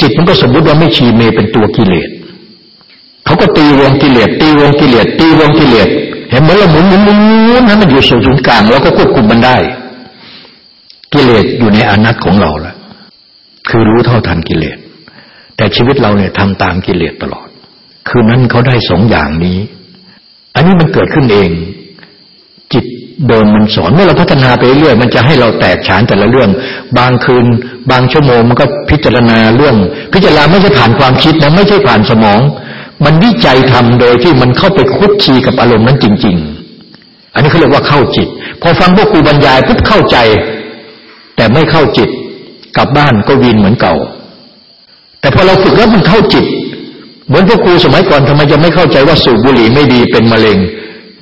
S2: จิตมันก็สมมติว่าไม่ชีเมเป็นตัวกิเลส ก็ตีวงกิเลสตีวงกิเลสตีวงกิเลสเห็นไหมเราหมุนหมุนหมุนให้นมันอยู่สู่ศูนย์กลางแล้วก็ควบคุมมันได้ กิเลสอยู่ในอนัตของเราแล้วคือรู้เท่าทันกิเลส แต่ชีวิตเราเนี่ยทำตามกิเลสตลอด คืนนั้นเขาได้สองอย่างนี้ อันนี้มันเกิดขึ้นเอง จิตเดิมมันสอนเมื่อเราพัฒนาไปเรื่อยมันจะให้เราแตกฉานแต่ละเรื่อง บางคืน บางชั่วโมงมันก็พิจารณาเรื่อง พิจารณาไม่ใช่ผ่านความคิดนะไม่ใช่ผ่านสมอง มันวิจัยทำโดยที่มันเข้าไปคุดชีกับอารมณ์นั้นจริง ๆ อันนี้เขาเรียกว่าเข้าจิต พอฟังพวกครูบรรยายปุ๊บเข้าใจ แต่ไม่เข้าจิต กลับบ้านก็วินเหมือนเก่า แต่พอเราฝึกแล้วมันเข้าจิต เหมือนพวกครูสมัยก่อนทำไมจะไม่เข้าใจว่าสูบบุหรี่ไม่ดีเป็นมะเร็ง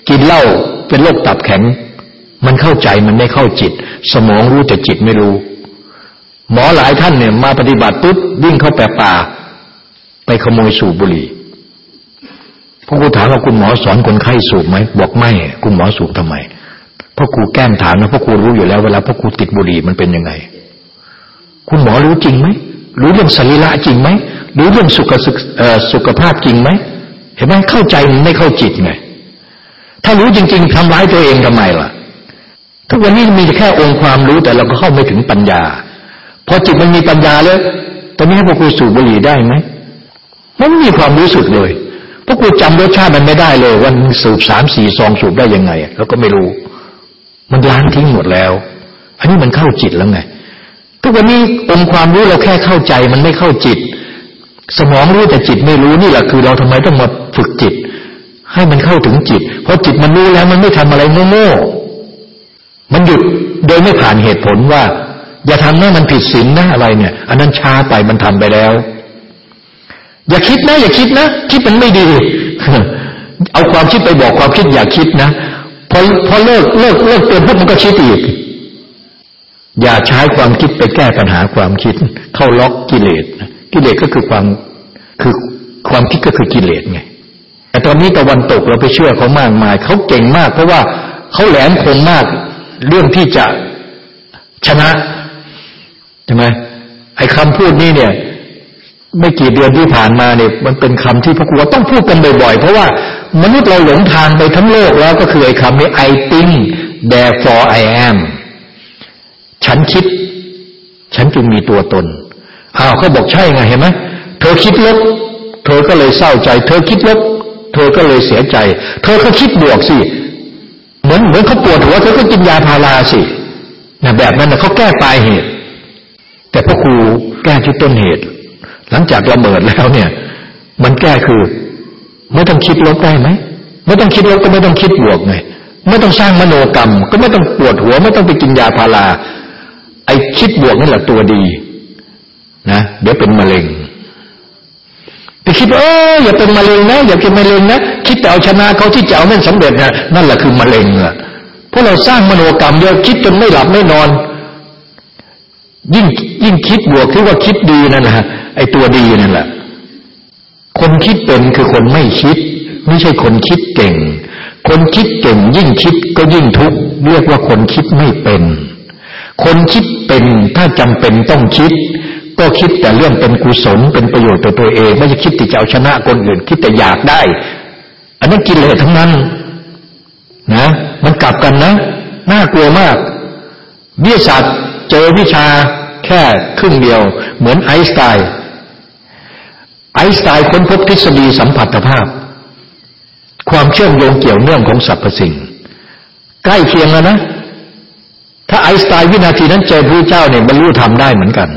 S2: กินเหล้าเป็นโรคตับแข็ง มันเข้าใจมันไม่เข้าจิต สมองรู้แต่จิตไม่รู้ หมอหลายท่านเนี่ยมาปฏิบัติปุ๊บวิ่งเข้าแปป่า ไปขโมยสูบบุหรี่ พวกครูถามว่าคุณหมอสอนคนไข้สูบไหมบอกไม่คุณหมอสูบทำไมเพราะครูแก้มถามนะเพราะครูรู้อยู่แล้วเวลาพวกครูติดบุหรี่มันเป็นยังไง คุณหมอรู้จริงไหมรู้เรื่องสรีระจริงไหมรู้เรื่องสุขสุขภาพจริงไหมเห็นไหมเข้าใจไม่เข้าจิตไงถ้ารู้จริง ๆทำร้ายตัวเองทำไมล่ะทุกวันนี้มีแค่องค์ความรู้แต่เราก็เข้าไม่ถึงปัญญา พอจิตมันมีปัญญาแล้วตอนนี้ให้พวกกูสูบบุหรี่ได้ไหมมันไม่มีความรู้สึกเลย พวกกูจำรสชาติมันไม่ได้เลย วันสูบสามสี่ซองสูบได้ยังไงเราก็ไม่รู้ มันล้างทิ้งหมดแล้ว อันนี้มันเข้าจิตแล้วไงทุกวันนี้องค์ความรู้เราแค่เข้าใจมันไม่เข้าจิต สมองรู้แต่จิตไม่รู้นี่แหละคือ เราทำไมต้องมาฝึกจิต ให้มันเข้าถึงจิต เพราะจิตมันรู้แล้วมันไม่ทำอะไรโง่ๆมันหยุดโดยไม่ผ่านเหตุผลว่า อย่าทำนะมันผิดศีลนะอะไรเนี่ย อันนั้นช้าไปมันทำไปแล้ว อย่าคิดนะ อย่าคิดนะคิดมันไม่ดี เอาความคิดไปบอกความคิดอย่าคิดนะพอพอเลิกเลิกเลิกเตือนพวกมันก็คิดอีก อย่าใช้ความคิดไปแก้ปัญหาความคิด เข้าล็อกกิเลสกิเลสก็คือความคือความคิดก็คือกิเลสไงแต่ตอนนี้ตะวันตกเราไปเชื่อเขามากมายเขาเก่งมาก เพราะว่าเขาแหลมคมมาก เรื่องที่จะชนะใช่ไหมไอ้คำพูดนี้เนี่ย ไม่กี่เดือนที่ผ่านมาเนี่ยมันเป็นคำที่พวกเราต้องพูดกันบ่อยๆ เพราะว่ามนุษย์เราหลงทางไปทั้งโลกแล้วก็คือไอ้คำนี้ I think therefore I am ฉันคิด ฉันจึงมีตัวตนอ้าวเขาบอกใช่ไงเห็นไหมเธอคิดลบ เธอก็เลยเศร้าใจ เธอคิดลบ เธอก็เลยเสียใจ เธอก็คิดบวกสิ เหมือนเหมือนเขาปวดหัวเธอก็กินยาพาราสินะแบบนั้นนะเขาแก้ปลายเหตุ แต่พ่อครูแก้ที่ต้นเหตุ หลังจากระเบิดแล้วเนี่ย มันแก้คือ ไม่ต้องคิดลบได้ไหมไม่ต้องคิดลบก็ไม่ต้องคิดบวกไงไม่ต้องสร้างมโนกรรม ก็ไม่ต้องปวดหัว ไม่ต้องไปกินยาพาราไอ้คิดบวกนั่แหละตัวดี นะเดี๋ยวเป็นมะเร็งไปคิดว่าเอออย่าเป็นมะเร็งนะอย่าเป็นมะเร็งนะคิดแต่เอาชนะเขาที่จะเอานั่นสำเร็จนะนั่นแหละคือมะเร็งอะเพราะเราสร้างมโนกรรมเยอะคิดจนไม่หลับไม่นอน ยิ่งยิ่งคิดบวกที่ว่าคิดดีนั่นนะ ไอ้ตัวดีนั่นแหละ คนคิดเป็นคือคนไม่คิด ไม่ใช่คนคิดเก่ง คนคิดเก่งยิ่งคิดก็ยิ่งทุกข์เรียกว่าคนคิดไม่เป็น คนคิดเป็นถ้าจำเป็นต้องคิด ก็คิดแต่เรื่องเป็นกุศลเป็นประโยชน์ต่อตัวเอง ไม่ใช่คิดที่จะเอาชนะคนอื่น คิดแต่อยากได้ อันนั้นกิเลสทั้งนั้น นะ มันกลับกันนะน่ากลัวมากวิทยาศาสตร์เจอวิชาแค่ครึ่งเดียว เหมือนไอน์สไตน์ ไอน์สไตน์ค้นพบทฤษฎีสัมผัสภาพ ความเชื่อมโยงเกี่ยวเนื่องของสรรพสิ่ง ใกล้เคียงแล้วนะ ถ้าไอน์สไตน์วินาทีนั้นเจอพระเจ้าเนี่ยบรรลุธรรมได้เหมือนกัน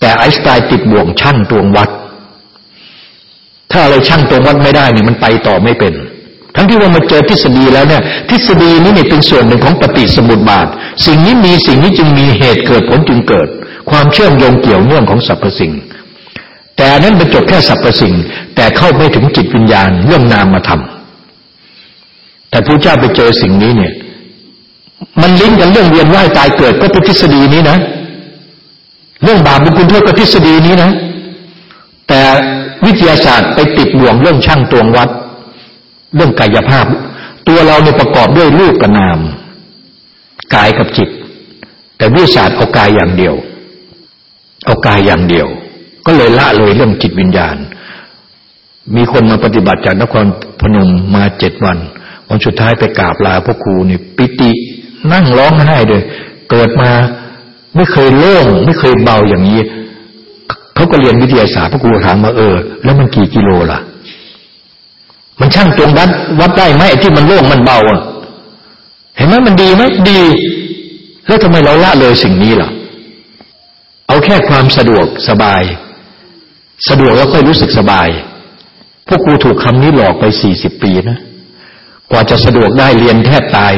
S2: แต่ไอน์สไตน์ติดบ่วงชั่งตวงวัด ถ้าอะไรชั่งตวงวัดไม่ได้เนี่ยมันไปต่อไม่เป็น ทั้งที่ว่ามาเจอทฤษฎีแล้วเนี่ย ทฤษฎีนี้เนี่ยเป็นส่วนหนึ่งของปฏิสมุติบาท สิ่งนี้มีสิ่งนี้จึงมีเหตุเกิดผลจึงเกิด ความเชื่อมโยงเกี่ยวเนื่องของสรรพสิ่ง แต่นั้นเป็นจบแค่สรรพสิ่ง แต่เข้าไม่ถึงจิตวิญญาณเรื่องนามมาทำแต่พระเจ้าไปเจอสิ่งนี้เนี่ย มันลิงก์กันเรื่องเวียนว่ายตายเกิดก็เป็นทฤษฎีนี้นะ เรื่องบาปบุญคุณโทษกับทฤษฎีนี้นะ แต่วิทยาศาสตร์ไปติดบ่วงเรื่องช่างตวงวัด เรื่องกายภาพ ตัวเราเนี่ยประกอบด้วยรูปกับนาม กายกับจิต แต่วิทยาศาสตร์เอากายอย่างเดียว เอากายอย่างเดียว ก็เลยละเลยเรื่องจิตวิญญาณ มีคนมาปฏิบัติจากนครพนมมาเจ็ดวัน วันสุดท้ายไปกราบลาพ่อครูนี่ปิตินั่งร้องไห้เลยเกิดมาไม่เคยโล่งไม่เคยเบาอย่างนี้เขาก็เรียนวิทยาศาสตร์พระครูถามมาเออ แล้วมันกี่กิโลล่ะ มันช่างตรงวัดวัดได้ไหมไอ้ที่มันโล่งมันเบาอะเห็นไหมมันดีไหมดี แล้วทำไมเราละเลยสิ่งนี้ล่ะ เอาแค่ความสะดวกสบาย สะดวกแล้วค่อยรู้สึกสบาย พวกกูถูกคำนี้หลอกไปสี่สิบปีนะ กว่าจะสะดวกได้เรียนแทบตาย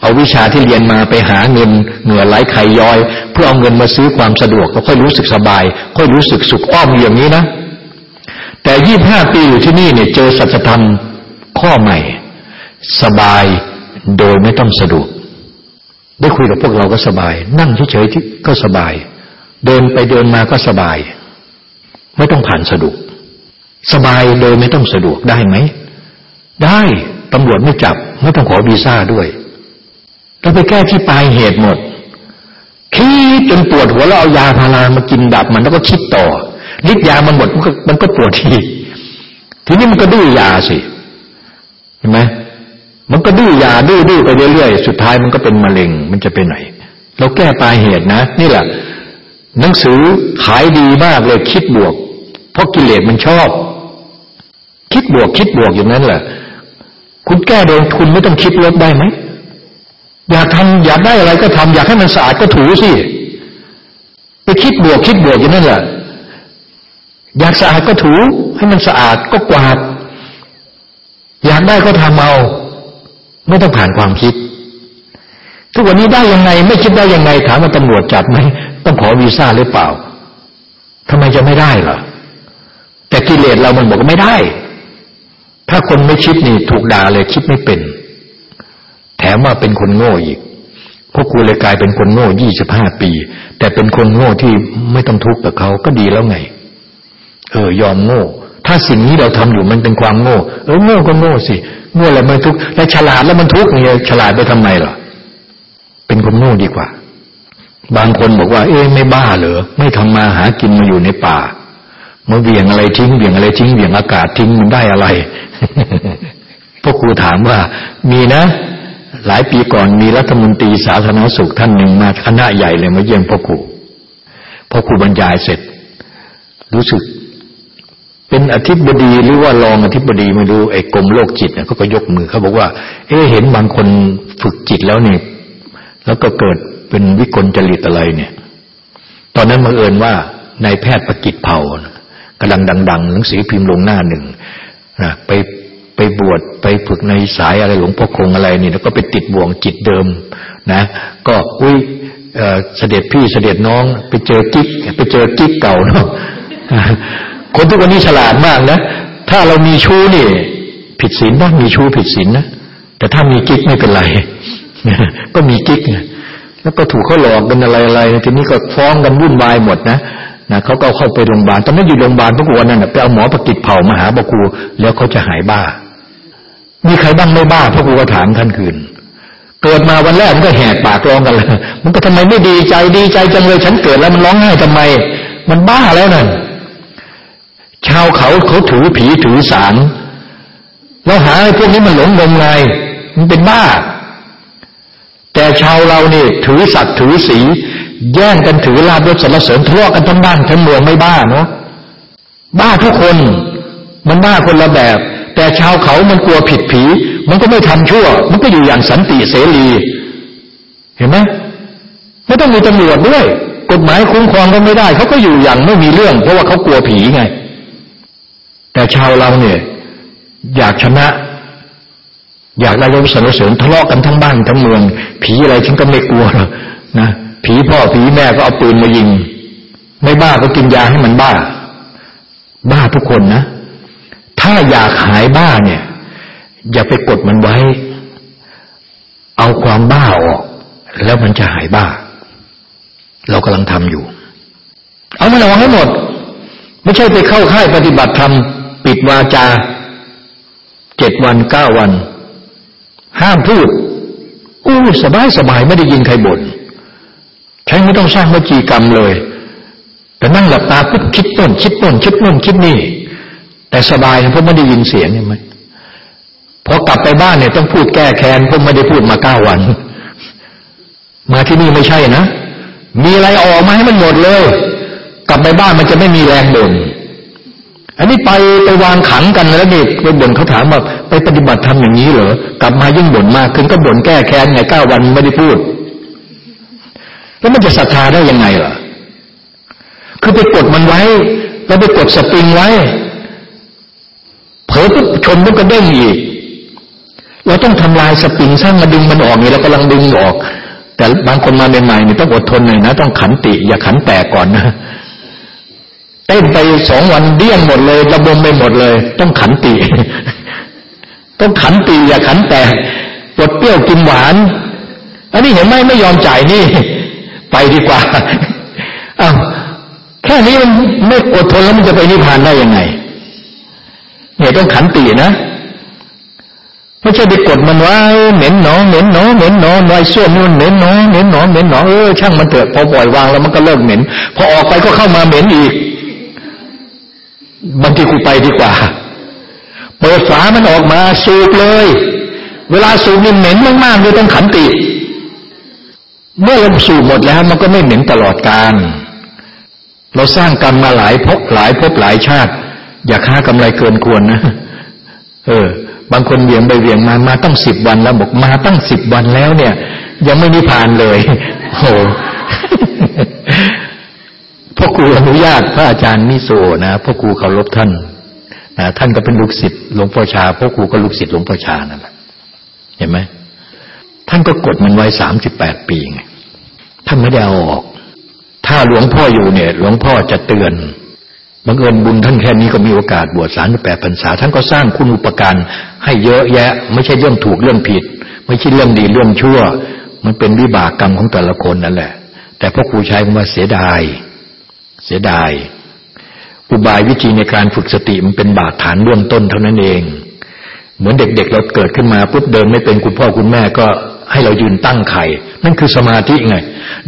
S2: เอาวิชาที่เรียนมาไปหาเงินเหงื่อไหลไขย้อย เพื่อเอาเงินมาซื้อความสะดวกก็ค่อยรู้สึกสบาย ค่อยรู้สึกสุขอ้อมอย่างนี้นะ แต่ยี่บห้าปีอยู่ที่นี่เนี่ยเจอสัจธรรมข้อใหม่ สบายโดยไม่ต้องสะดวก ได้คุยกับพวกเราก็สบาย นั่งเฉยๆก็สบาย เดินไปเดินมาก็สบาย ไม่ต้องผ่านสะดวก สบายโดยไม่ต้องสะดวกได้ไหม ได้ตำรวจไม่จับ ไม่ต้องขอวีซ่าด้วยเราไปแก้ที่ปลายเหตุหมดคิดจนปวดหัวแล้วเอายาพารามากินดับมันแล้วก็คิดต่อฤทธิ์ยามันหมดมันก็มันก็ปวดทีทีนี้มันก็ดื้อยาสิเห็นไหมมันก็ดื้อยาดื้อดื้อไปเรื่อยๆสุดท้ายมันก็เป็นมะเร็งมันจะไปไหน เราแก้ปลายเหตุนะ นี่แหละ หนังสือขายดีมากเลยคิดบวก เพราะกิเลสมันชอบ คิดบวกคิดบวกอย่างนั้นแหละคุณแก้โดยคุณไม่ต้องคิดลบได้ไหมอยากทำอยากได้อะไรก็ทำอยากให้มันสะอาดก็ถูสิไปคิดบวกคิดบวกอย่างนั้นแหละอยากสะอาดก็ถู ให้มันสะอาดก็กวาด อยากได้ก็ทำเอา ไม่ต้องผ่านความคิด ทุกวันนี้ได้ยังไง ไม่คิดได้ยังไง ถามว่าตำรวจจับไหม ต้องขอวีซ่าหรือเปล่าทำไมจะไม่ได้ล่ะ แต่กิเลสเรามันบอกว่าไม่ได้ ถ้าคนไม่คิดนี่ถูกด่าเลยคิดไม่เป็น แถมว่าเป็นคนโง่อีกพวกกูเลยกลายเป็นคนโง่ยี่สิบห้าปี แต่เป็นคนโง่ที่ไม่ต้องทุกข์กับเขาก็ดีแล้วไง เออ ยอมโง่ ถ้าสิ่งนี้เราทำอยู่มันเป็นความโง่ เออโง่ก็โง่สิโง่แล้วมันทุกข์แล้วฉลาดแล้วมันทุกข์เนี่ยฉลาดไปทำไมล่ะเป็นคนโง่ดีกว่า บางคนบอกว่า เอ๊ะไม่บ้าเหรอไม่ทำมาหากินมาอยู่ในป่ามาเบี่ยงอะไรทิ้งเบี่ยงอะไรทิ้งเบี่ยงอากาศทิ้งมันได้อะไรพวกครูถามว่า มีนะ หลายปีก่อนมีรัฐมนตรีสาธารณสุขท่านหนึ่งมาคณะใหญ่เลยมาเยี่ยมพ่อครูพ่อครูบรรยายเสร็จ รู้สึก เป็นอธิบดีหรือว่ารองอธิบดีไม่รู้ไอ้กรมโรคจิตเนี่ยเขาก็ยกมือเขาบอกว่า เอ๊เห็นบางคนฝึกจิตแล้วเนี่ยแล้วก็เกิด เป็นวิกลจริตอะไรเนี่ย ตอนนั้นมาเอินว่านายแพทย์ประกิตเผากำลังดังๆหนังสือพิมพ์ลงหน้าหนึ่งนะไปไปบวชไปฝึกในสายอะไรหลวงพ่อคงอะไรนี่แล้วก็ไปติดบ่วงจิตเดิม นะ ก็อุ้ยเสด็จพี่เสด็จน้อง ไปเจอกิ๊กไปเจอกิ๊กเก่าเนาะคนทุกวันนี้ฉลาดมากนะถ้าเรามีชู้นี่ ผิดศีลบ้างมีชู้ผิดศีลนะแต่ถ้ามีกิ๊กไม่เป็นไรก็มีกิ๊ก แล้วก็ถูกเขาหลอกกันอะไรอะไรทีนี้ก็ฟ้องกันวุ่นวายหมดนะนะเขาก็เข้าไปโรงพยาบาลตอนนั้นอยู่โรงพยาบาลพวกวันนั้นไปเอาหมอประกิตเผามาหาบกูแล้วเขาจะหายบ้า มีใครบ้างไม่บ้าพวกกูก็ถามท่านคืน เกิดมาวันแรกมันก็แหกปากร้องกันเลยมันก็ทำไมไม่ดีใจดีใจจังเลยฉันเกิดแล้วมันร้องไห้ทำไม มันบ้าแล้วนั่นชาวเขาเขาถือผีถือสารเราหาไอ้พวกนี้มันหลงงมงายมันเป็นบ้า แต่ชาวเราเนี่ถือสัตว์ถือสีแย่งกันถือลาบยศสรรเสริญทะเลาะกันทั้งบ้านทั้งเมืองไม่บ้าเนาะบ้าทุกคนมันบ้าคนละแบบ แต่ชาวเขามันกลัวผิดผี มันก็ไม่ทำชั่ว มันก็อยู่อย่างสันติเสรี เห็นไหมไม่ต้องมีตำรวจด้วย กฎหมายคุ้มครองก็ไม่ได้เขาก็อยู่อย่างไม่มีเรื่อง เพราะว่าเขากลัวผีไง แต่ชาวเราเนี่ย อยากชนะ อยากได้ยศสรรเสริญทะเลาะกันทั้งบ้านทั้งเมือง ผีอะไรฉันก็ไม่กลัวหรอกนะผีพ่อผีแม่ก็เอาปืนมายิง ไม่บ้าก็กินยาให้มันบ้า บ้าทุกคนนะ ถ้าอยากหายบ้าเนี่ย อย่าไปกดมันไว้ เอาความบ้าออก แล้วมันจะหายบ้า เรากำลังทำอยู่ เอามันระวังให้หมด ไม่ใช่ไปเข้าค่ายปฏิบัติธรรมปิดวาจาเจ็ดวันเก้าวัน ห้ามพูดอู้สบายสบายไม่ได้ยินใครบน่นใช้ไม่ต้องสร้างวจีกรรมเลย แต่นั่งหลับตาปุ๊บคิดต้นคิดต้นคิดน่นคิดนี่ แต่สบายเพราะไม่ได้ยินเสียงเห็นไหมพอกลับไปบ้านเนี่ยต้องพูดแก้แค้นเพราะไม่ได้พูดมาเก้าวัน มาที่นี่ไม่ใช่นะ มีอะไรออกมาให้มันหมดเลย กลับไปบ้านมันจะไม่มีแรงบ่น อันนี้ไปไปวางขังกันแล้วนี่ไปบ่นเขาถามว่าไปปฏิบัติทำอย่างนี้เหรอกลับมายิ่งบ่นมากขึ้นก็บ่นแก้แค้นไงเก้าวันไม่ได้พูด แล้วมันจะศรัทธาได้ยังไงล่ะ คือไปกดมันไว้ แล้วไปกดสปริงไว้เผลอปุ๊บชนปุ๊บก็เด้งอีกเราต้องทำลายสปริงสร้างมาดึงมันออกนี่เรากำลังดึงออก แต่บางคนมาใหม่ๆนี่ต้องอดทนหน่อยนะ ต้องขันติ อย่าขันแตกก่อนนะ เต้นไปสองวันเดี้ยงหมดเลยระบมไปหมดเลย ต้องขันติ ต้องขันติอย่าขันแตกปวดเปรี้ยวกินหวาน อันนี้เห็นไหมไม่ยอมจ่ายนี่ ไปดีกว่าอ้าวแค่นี้มันไม่อดทนแล้วมันจะไปนิพพานได้ยังไง เนี่ยต้องขันตินะไม่ใช่ไปกดมันไว้เหม็นหนอเหม็นหนอเหม็นหนอไว้ส้วมนู่นเหม็นหนอเหม็นหนอเหม็นหนอเออช่างมันเถอะพอปล่อยวางแล้วมันก็เลิกเหม็น พอออกไปก็เข้ามาเหม็นอีก บางทีกูไปดีกว่า เปิดฝามันออกมาสูบเลย เวลาสูบนี่เหม็นมากๆเลยต้องขันติ เมื่อเราสูบหมดแล้ว มันก็ไม่เหม็นตลอดกาลเราสร้างกรรมมาหลายภพหลายภพหลายชาติ อย่าค้ากำไรเกินควรนะ เออ บางคนเวียงไปเวียงมามาตั้งสิบวันแล้วบอกมาตั้งสิบวันแล้วเนี่ย ยังไม่นิพพานเลยโอ้ พ่อครูอนุญาตพระอาจารย์มิโซนะพ่อครูเคารพท่านนะท่านก็เป็นลูกศิษย์หลวงพ่อชาพ่อครูก็ลูกศิษย์หลวงพ่อชานั่นแหละเห็นไหมท่านก็กดมันไว้สามสิบแปดปีไงท่านไม่ได้เอาออก ถ้าหลวงพ่ออยู่เนี่ย หลวงพ่อจะเตือนบังเอิญบุญท่านแค่นี้ก็มีโอกาสบวชสามสิบแปดพรรษา ท่านก็สร้างคุณอุปการให้เยอะแยะ ไม่ใช่เรื่องถูกเรื่องผิด ไม่ใช่เรื่องดีเรื่องชั่ว มันเป็นวิบากกรรมของแต่ละคนนั่นแหละ แต่พ่อครูใช้คำว่าเสียดาย เสียดาย อุบายวิธีในการฝึกสติมันเป็นบาดฐานเบื้องต้นเท่านั้นเอง เหมือนเด็ก ๆ เราเกิดขึ้นมาปุ๊บเดินไม่เป็นคุณพ่อคุณแม่ก็ให้เรายืนตั้งไข่ นั่นคือสมาธิไง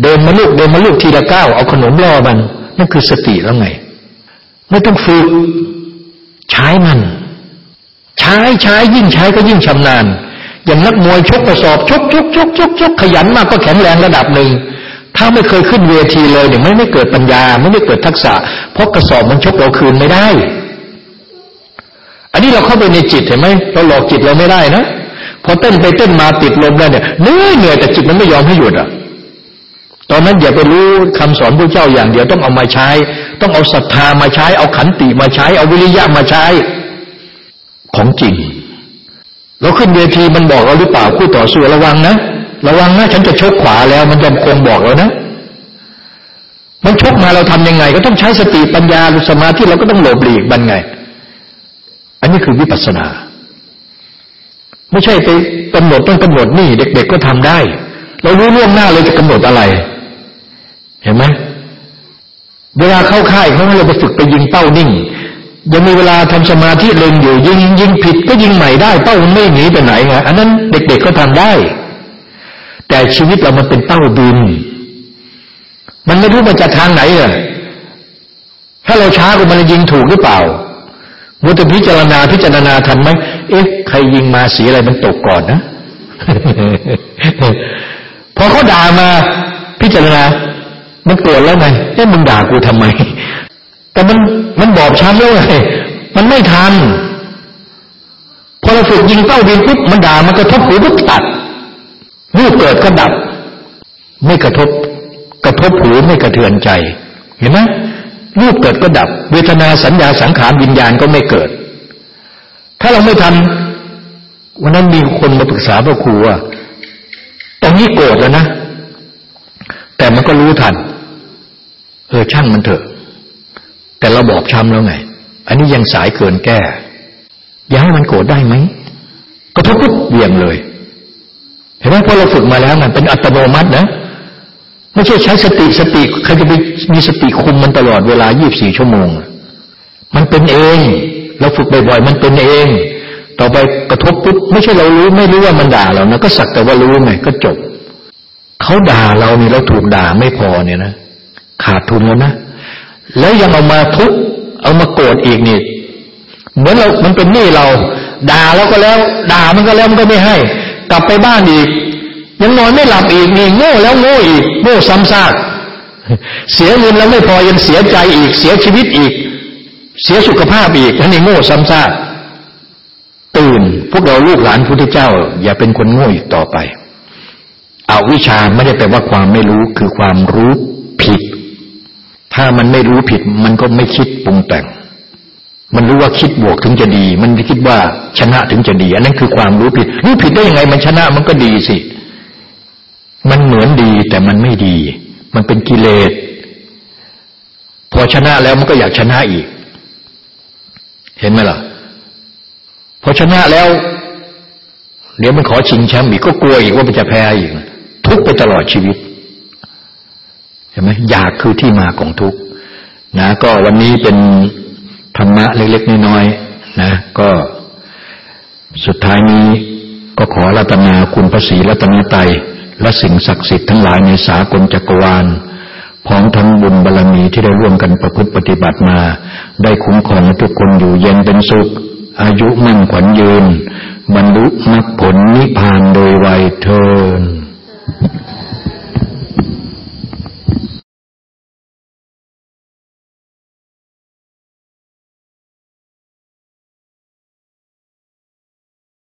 S2: เดินมาลูกเดินมาลูกทีละก้าวเอาขนมล่อมัน นั่นคือสติแล้วไง ไม่ต้องฝึกใช้มัน ใช้ใช้ยิ่งใช้ก็ยิ่งชำนาญอย่างนักมวยชกกระสอบชกชกชกชกชกขยันมากก็แข็งแรงระดับหนึ่ง ถ้าไม่เคยขึ้นเวทีเลยเนี่ยไม่ไม่เกิดปัญญา ไม่ไม่เกิดทักษะ เพราะกระสอบมันชกเราคืนไม่ได้ อันนี้เราเข้าไปในจิตเห็นไหมเราหลอกจิตเราไม่ได้นะพอเต้นไปเต้นมาติดลมแล้เนี่ยเหนื่อยเหนื่อยแต่จิตมันไม่ยอมให้หยุดอะตอนนั้นอย่าไปรู้คำสอนพระเจ้าอย่างเดียวต้องเอามาใช้ ต้องเอาศรัทธามาใช้ เอาขันติมาใช้ เอาวิริยะมาใช้ ของจริงเราขึ้นเวทีมันบอกเราหรือเปล่าคู่ต่อสู้ระวังนะ ระวังนะฉันจะชกขวาแล้ว มันจะคงบอกเรานะ มันชกมาเราทำยังไง ก็ต้องใช้สติปัญญาหรือสมาธิเราก็ต้องหลบหลีกมันไง อันนี้คือวิปัสสนา ไม่ใช่ไปกำหนดต้องกำหนดนี่ เด็ก ๆก็ทำได้ เรารู้ล่วงหน้าเลยจะกำหนดอะไร เห็นไหมเวลาเข้าค่ายเขาให้เราไปฝึกไปยิงเป้านิ่งยังมีเวลาทำสมาธิเล็งอยู่ยิงยิงผิดก็ยิงใหม่ได้ เป้ามันไม่หนีไปไหนไงอันนั้นเด็ก ๆก็ทำได้ แต่ชีวิตเรามันเป็นเป้าบิน มันไม่รู้มันจะทางไหนอะถ้าเราช้าก็มันยิงถูกหรือเปล่ามุตพิจารณาพิจารณาทันไหมเอ๊ะ ใครยิงมาสีอะไรมันตกก่อนนะพอเขาด่ามาพิจารณา มันโกรธแล้วไงเอ๊ะมึงด่ากูทำไม แต่มันมันบอบช้ำแล้วไงมันไม่ทันพอเราฝึกยิงเป้าบินปุ๊บมันด่ามันกระทบหูปุ๊บตัด รูปเกิดก็ดับ ไม่กระทบ กระทบหูไม่กระเทือนใจ เห็นไหมรูปเกิดก็ดับ เวทนาสัญญาสังขารวิญญาณก็ไม่เกิด ถ้าเราไม่ทันวันนั้นมีคนมาปรึกษาพระครูว่าตรงนี้โกรธแล้วนะ แต่มันก็รู้ทัน เออช่างมันเถอะ แต่เราบอกช้ำแล้วไง อันนี้ยังสายเกินแก้ อย่าให้มันโกรธได้ไหม ก็ทุบปุ๊บเบี่ยงเลย ห็นไหมพอเราฝึกมาแล้วมันเป็นอัตโนมัตินะไม่ใช่ใช้สติสติใครจะไปมีสติคุมมันตลอดเวลา 24 ชั่วโมง มันเป็นเอง เราฝึกบ่อยๆ มันเป็นเอง ต่อไปกระทบปุ๊บไม่ใช่เรารู้ไม่รู้ว่ามันด่าเรานะก็สักแต่ว่ารู้ไงก็จบ เขาด่าเรานี่เราถูกด่าไม่พอเนี่ยนะขาดทุนแล้วนะ แล้วยังเอามาทุบเอามาโกรธอีกนี่เหมือนเรา มันเป็นหนี้เรา ด่าแล้วก็แล้ว ด่ามันก็แล้วมันก็ไม่ให้ กลับไปบ้านอีก ยังนอนไม่หลับอีกนี่โง่แล้วโง่อีกโง่ซ้ำซากเสียเงินแล้วไม่พอยังเสียใจอีก เสียชีวิตอีก เสียสุขภาพอีกท่านนี่โง่ซ้ำซากตื่น พวกเราลูกหลานพุทธเจ้า อย่าเป็นคนโง่อีกต่อไปเอาวิชาไม่ได้แปลว่าความไม่รู้คือความรู้ผิด ถ้ามันไม่รู้ผิด มันก็ไม่คิดปรุงแต่ง มันรู้ว่าคิดบวกถึงจะดี มันคิดว่าชนะถึงจะดี อันนั้นคือความรู้ผิด รู้ผิดได้ยังไง มันชนะมันก็ดีสิ มันเหมือนดีแต่มันไม่ดี มันเป็นกิเลส พอชนะแล้วมันก็อยากชนะอีก เห็นไหมล่ะ พอชนะแล้ว เดี๋ยวมันขอชิงแชมป์อีกก็กลัวอีกว่ามันจะแพ้อีก ทุกไปตลอดชีวิต เห็นไหมอยากคือที่มาของทุกนะก็วันนี้เป็น ธรรมะเล็กๆน้อยๆนะ ก็สุดท้ายนี้ก็ขอรัตนาคุณพระศรีรัตนตรัยและสิ่งศักดิ์สิทธิ์ทั้งหลายในสากลจักรวาลพร้อมทั้งบุญบารรมีที่ได้ร่วมกันประพฤติปฏิบัติมา ได้คุ้มครองทุกคนอยู่เย็นเป็นสุข อายุมั่นขวัญยืน บรรลุมรรคผลนิพพานโดยไวยเทิน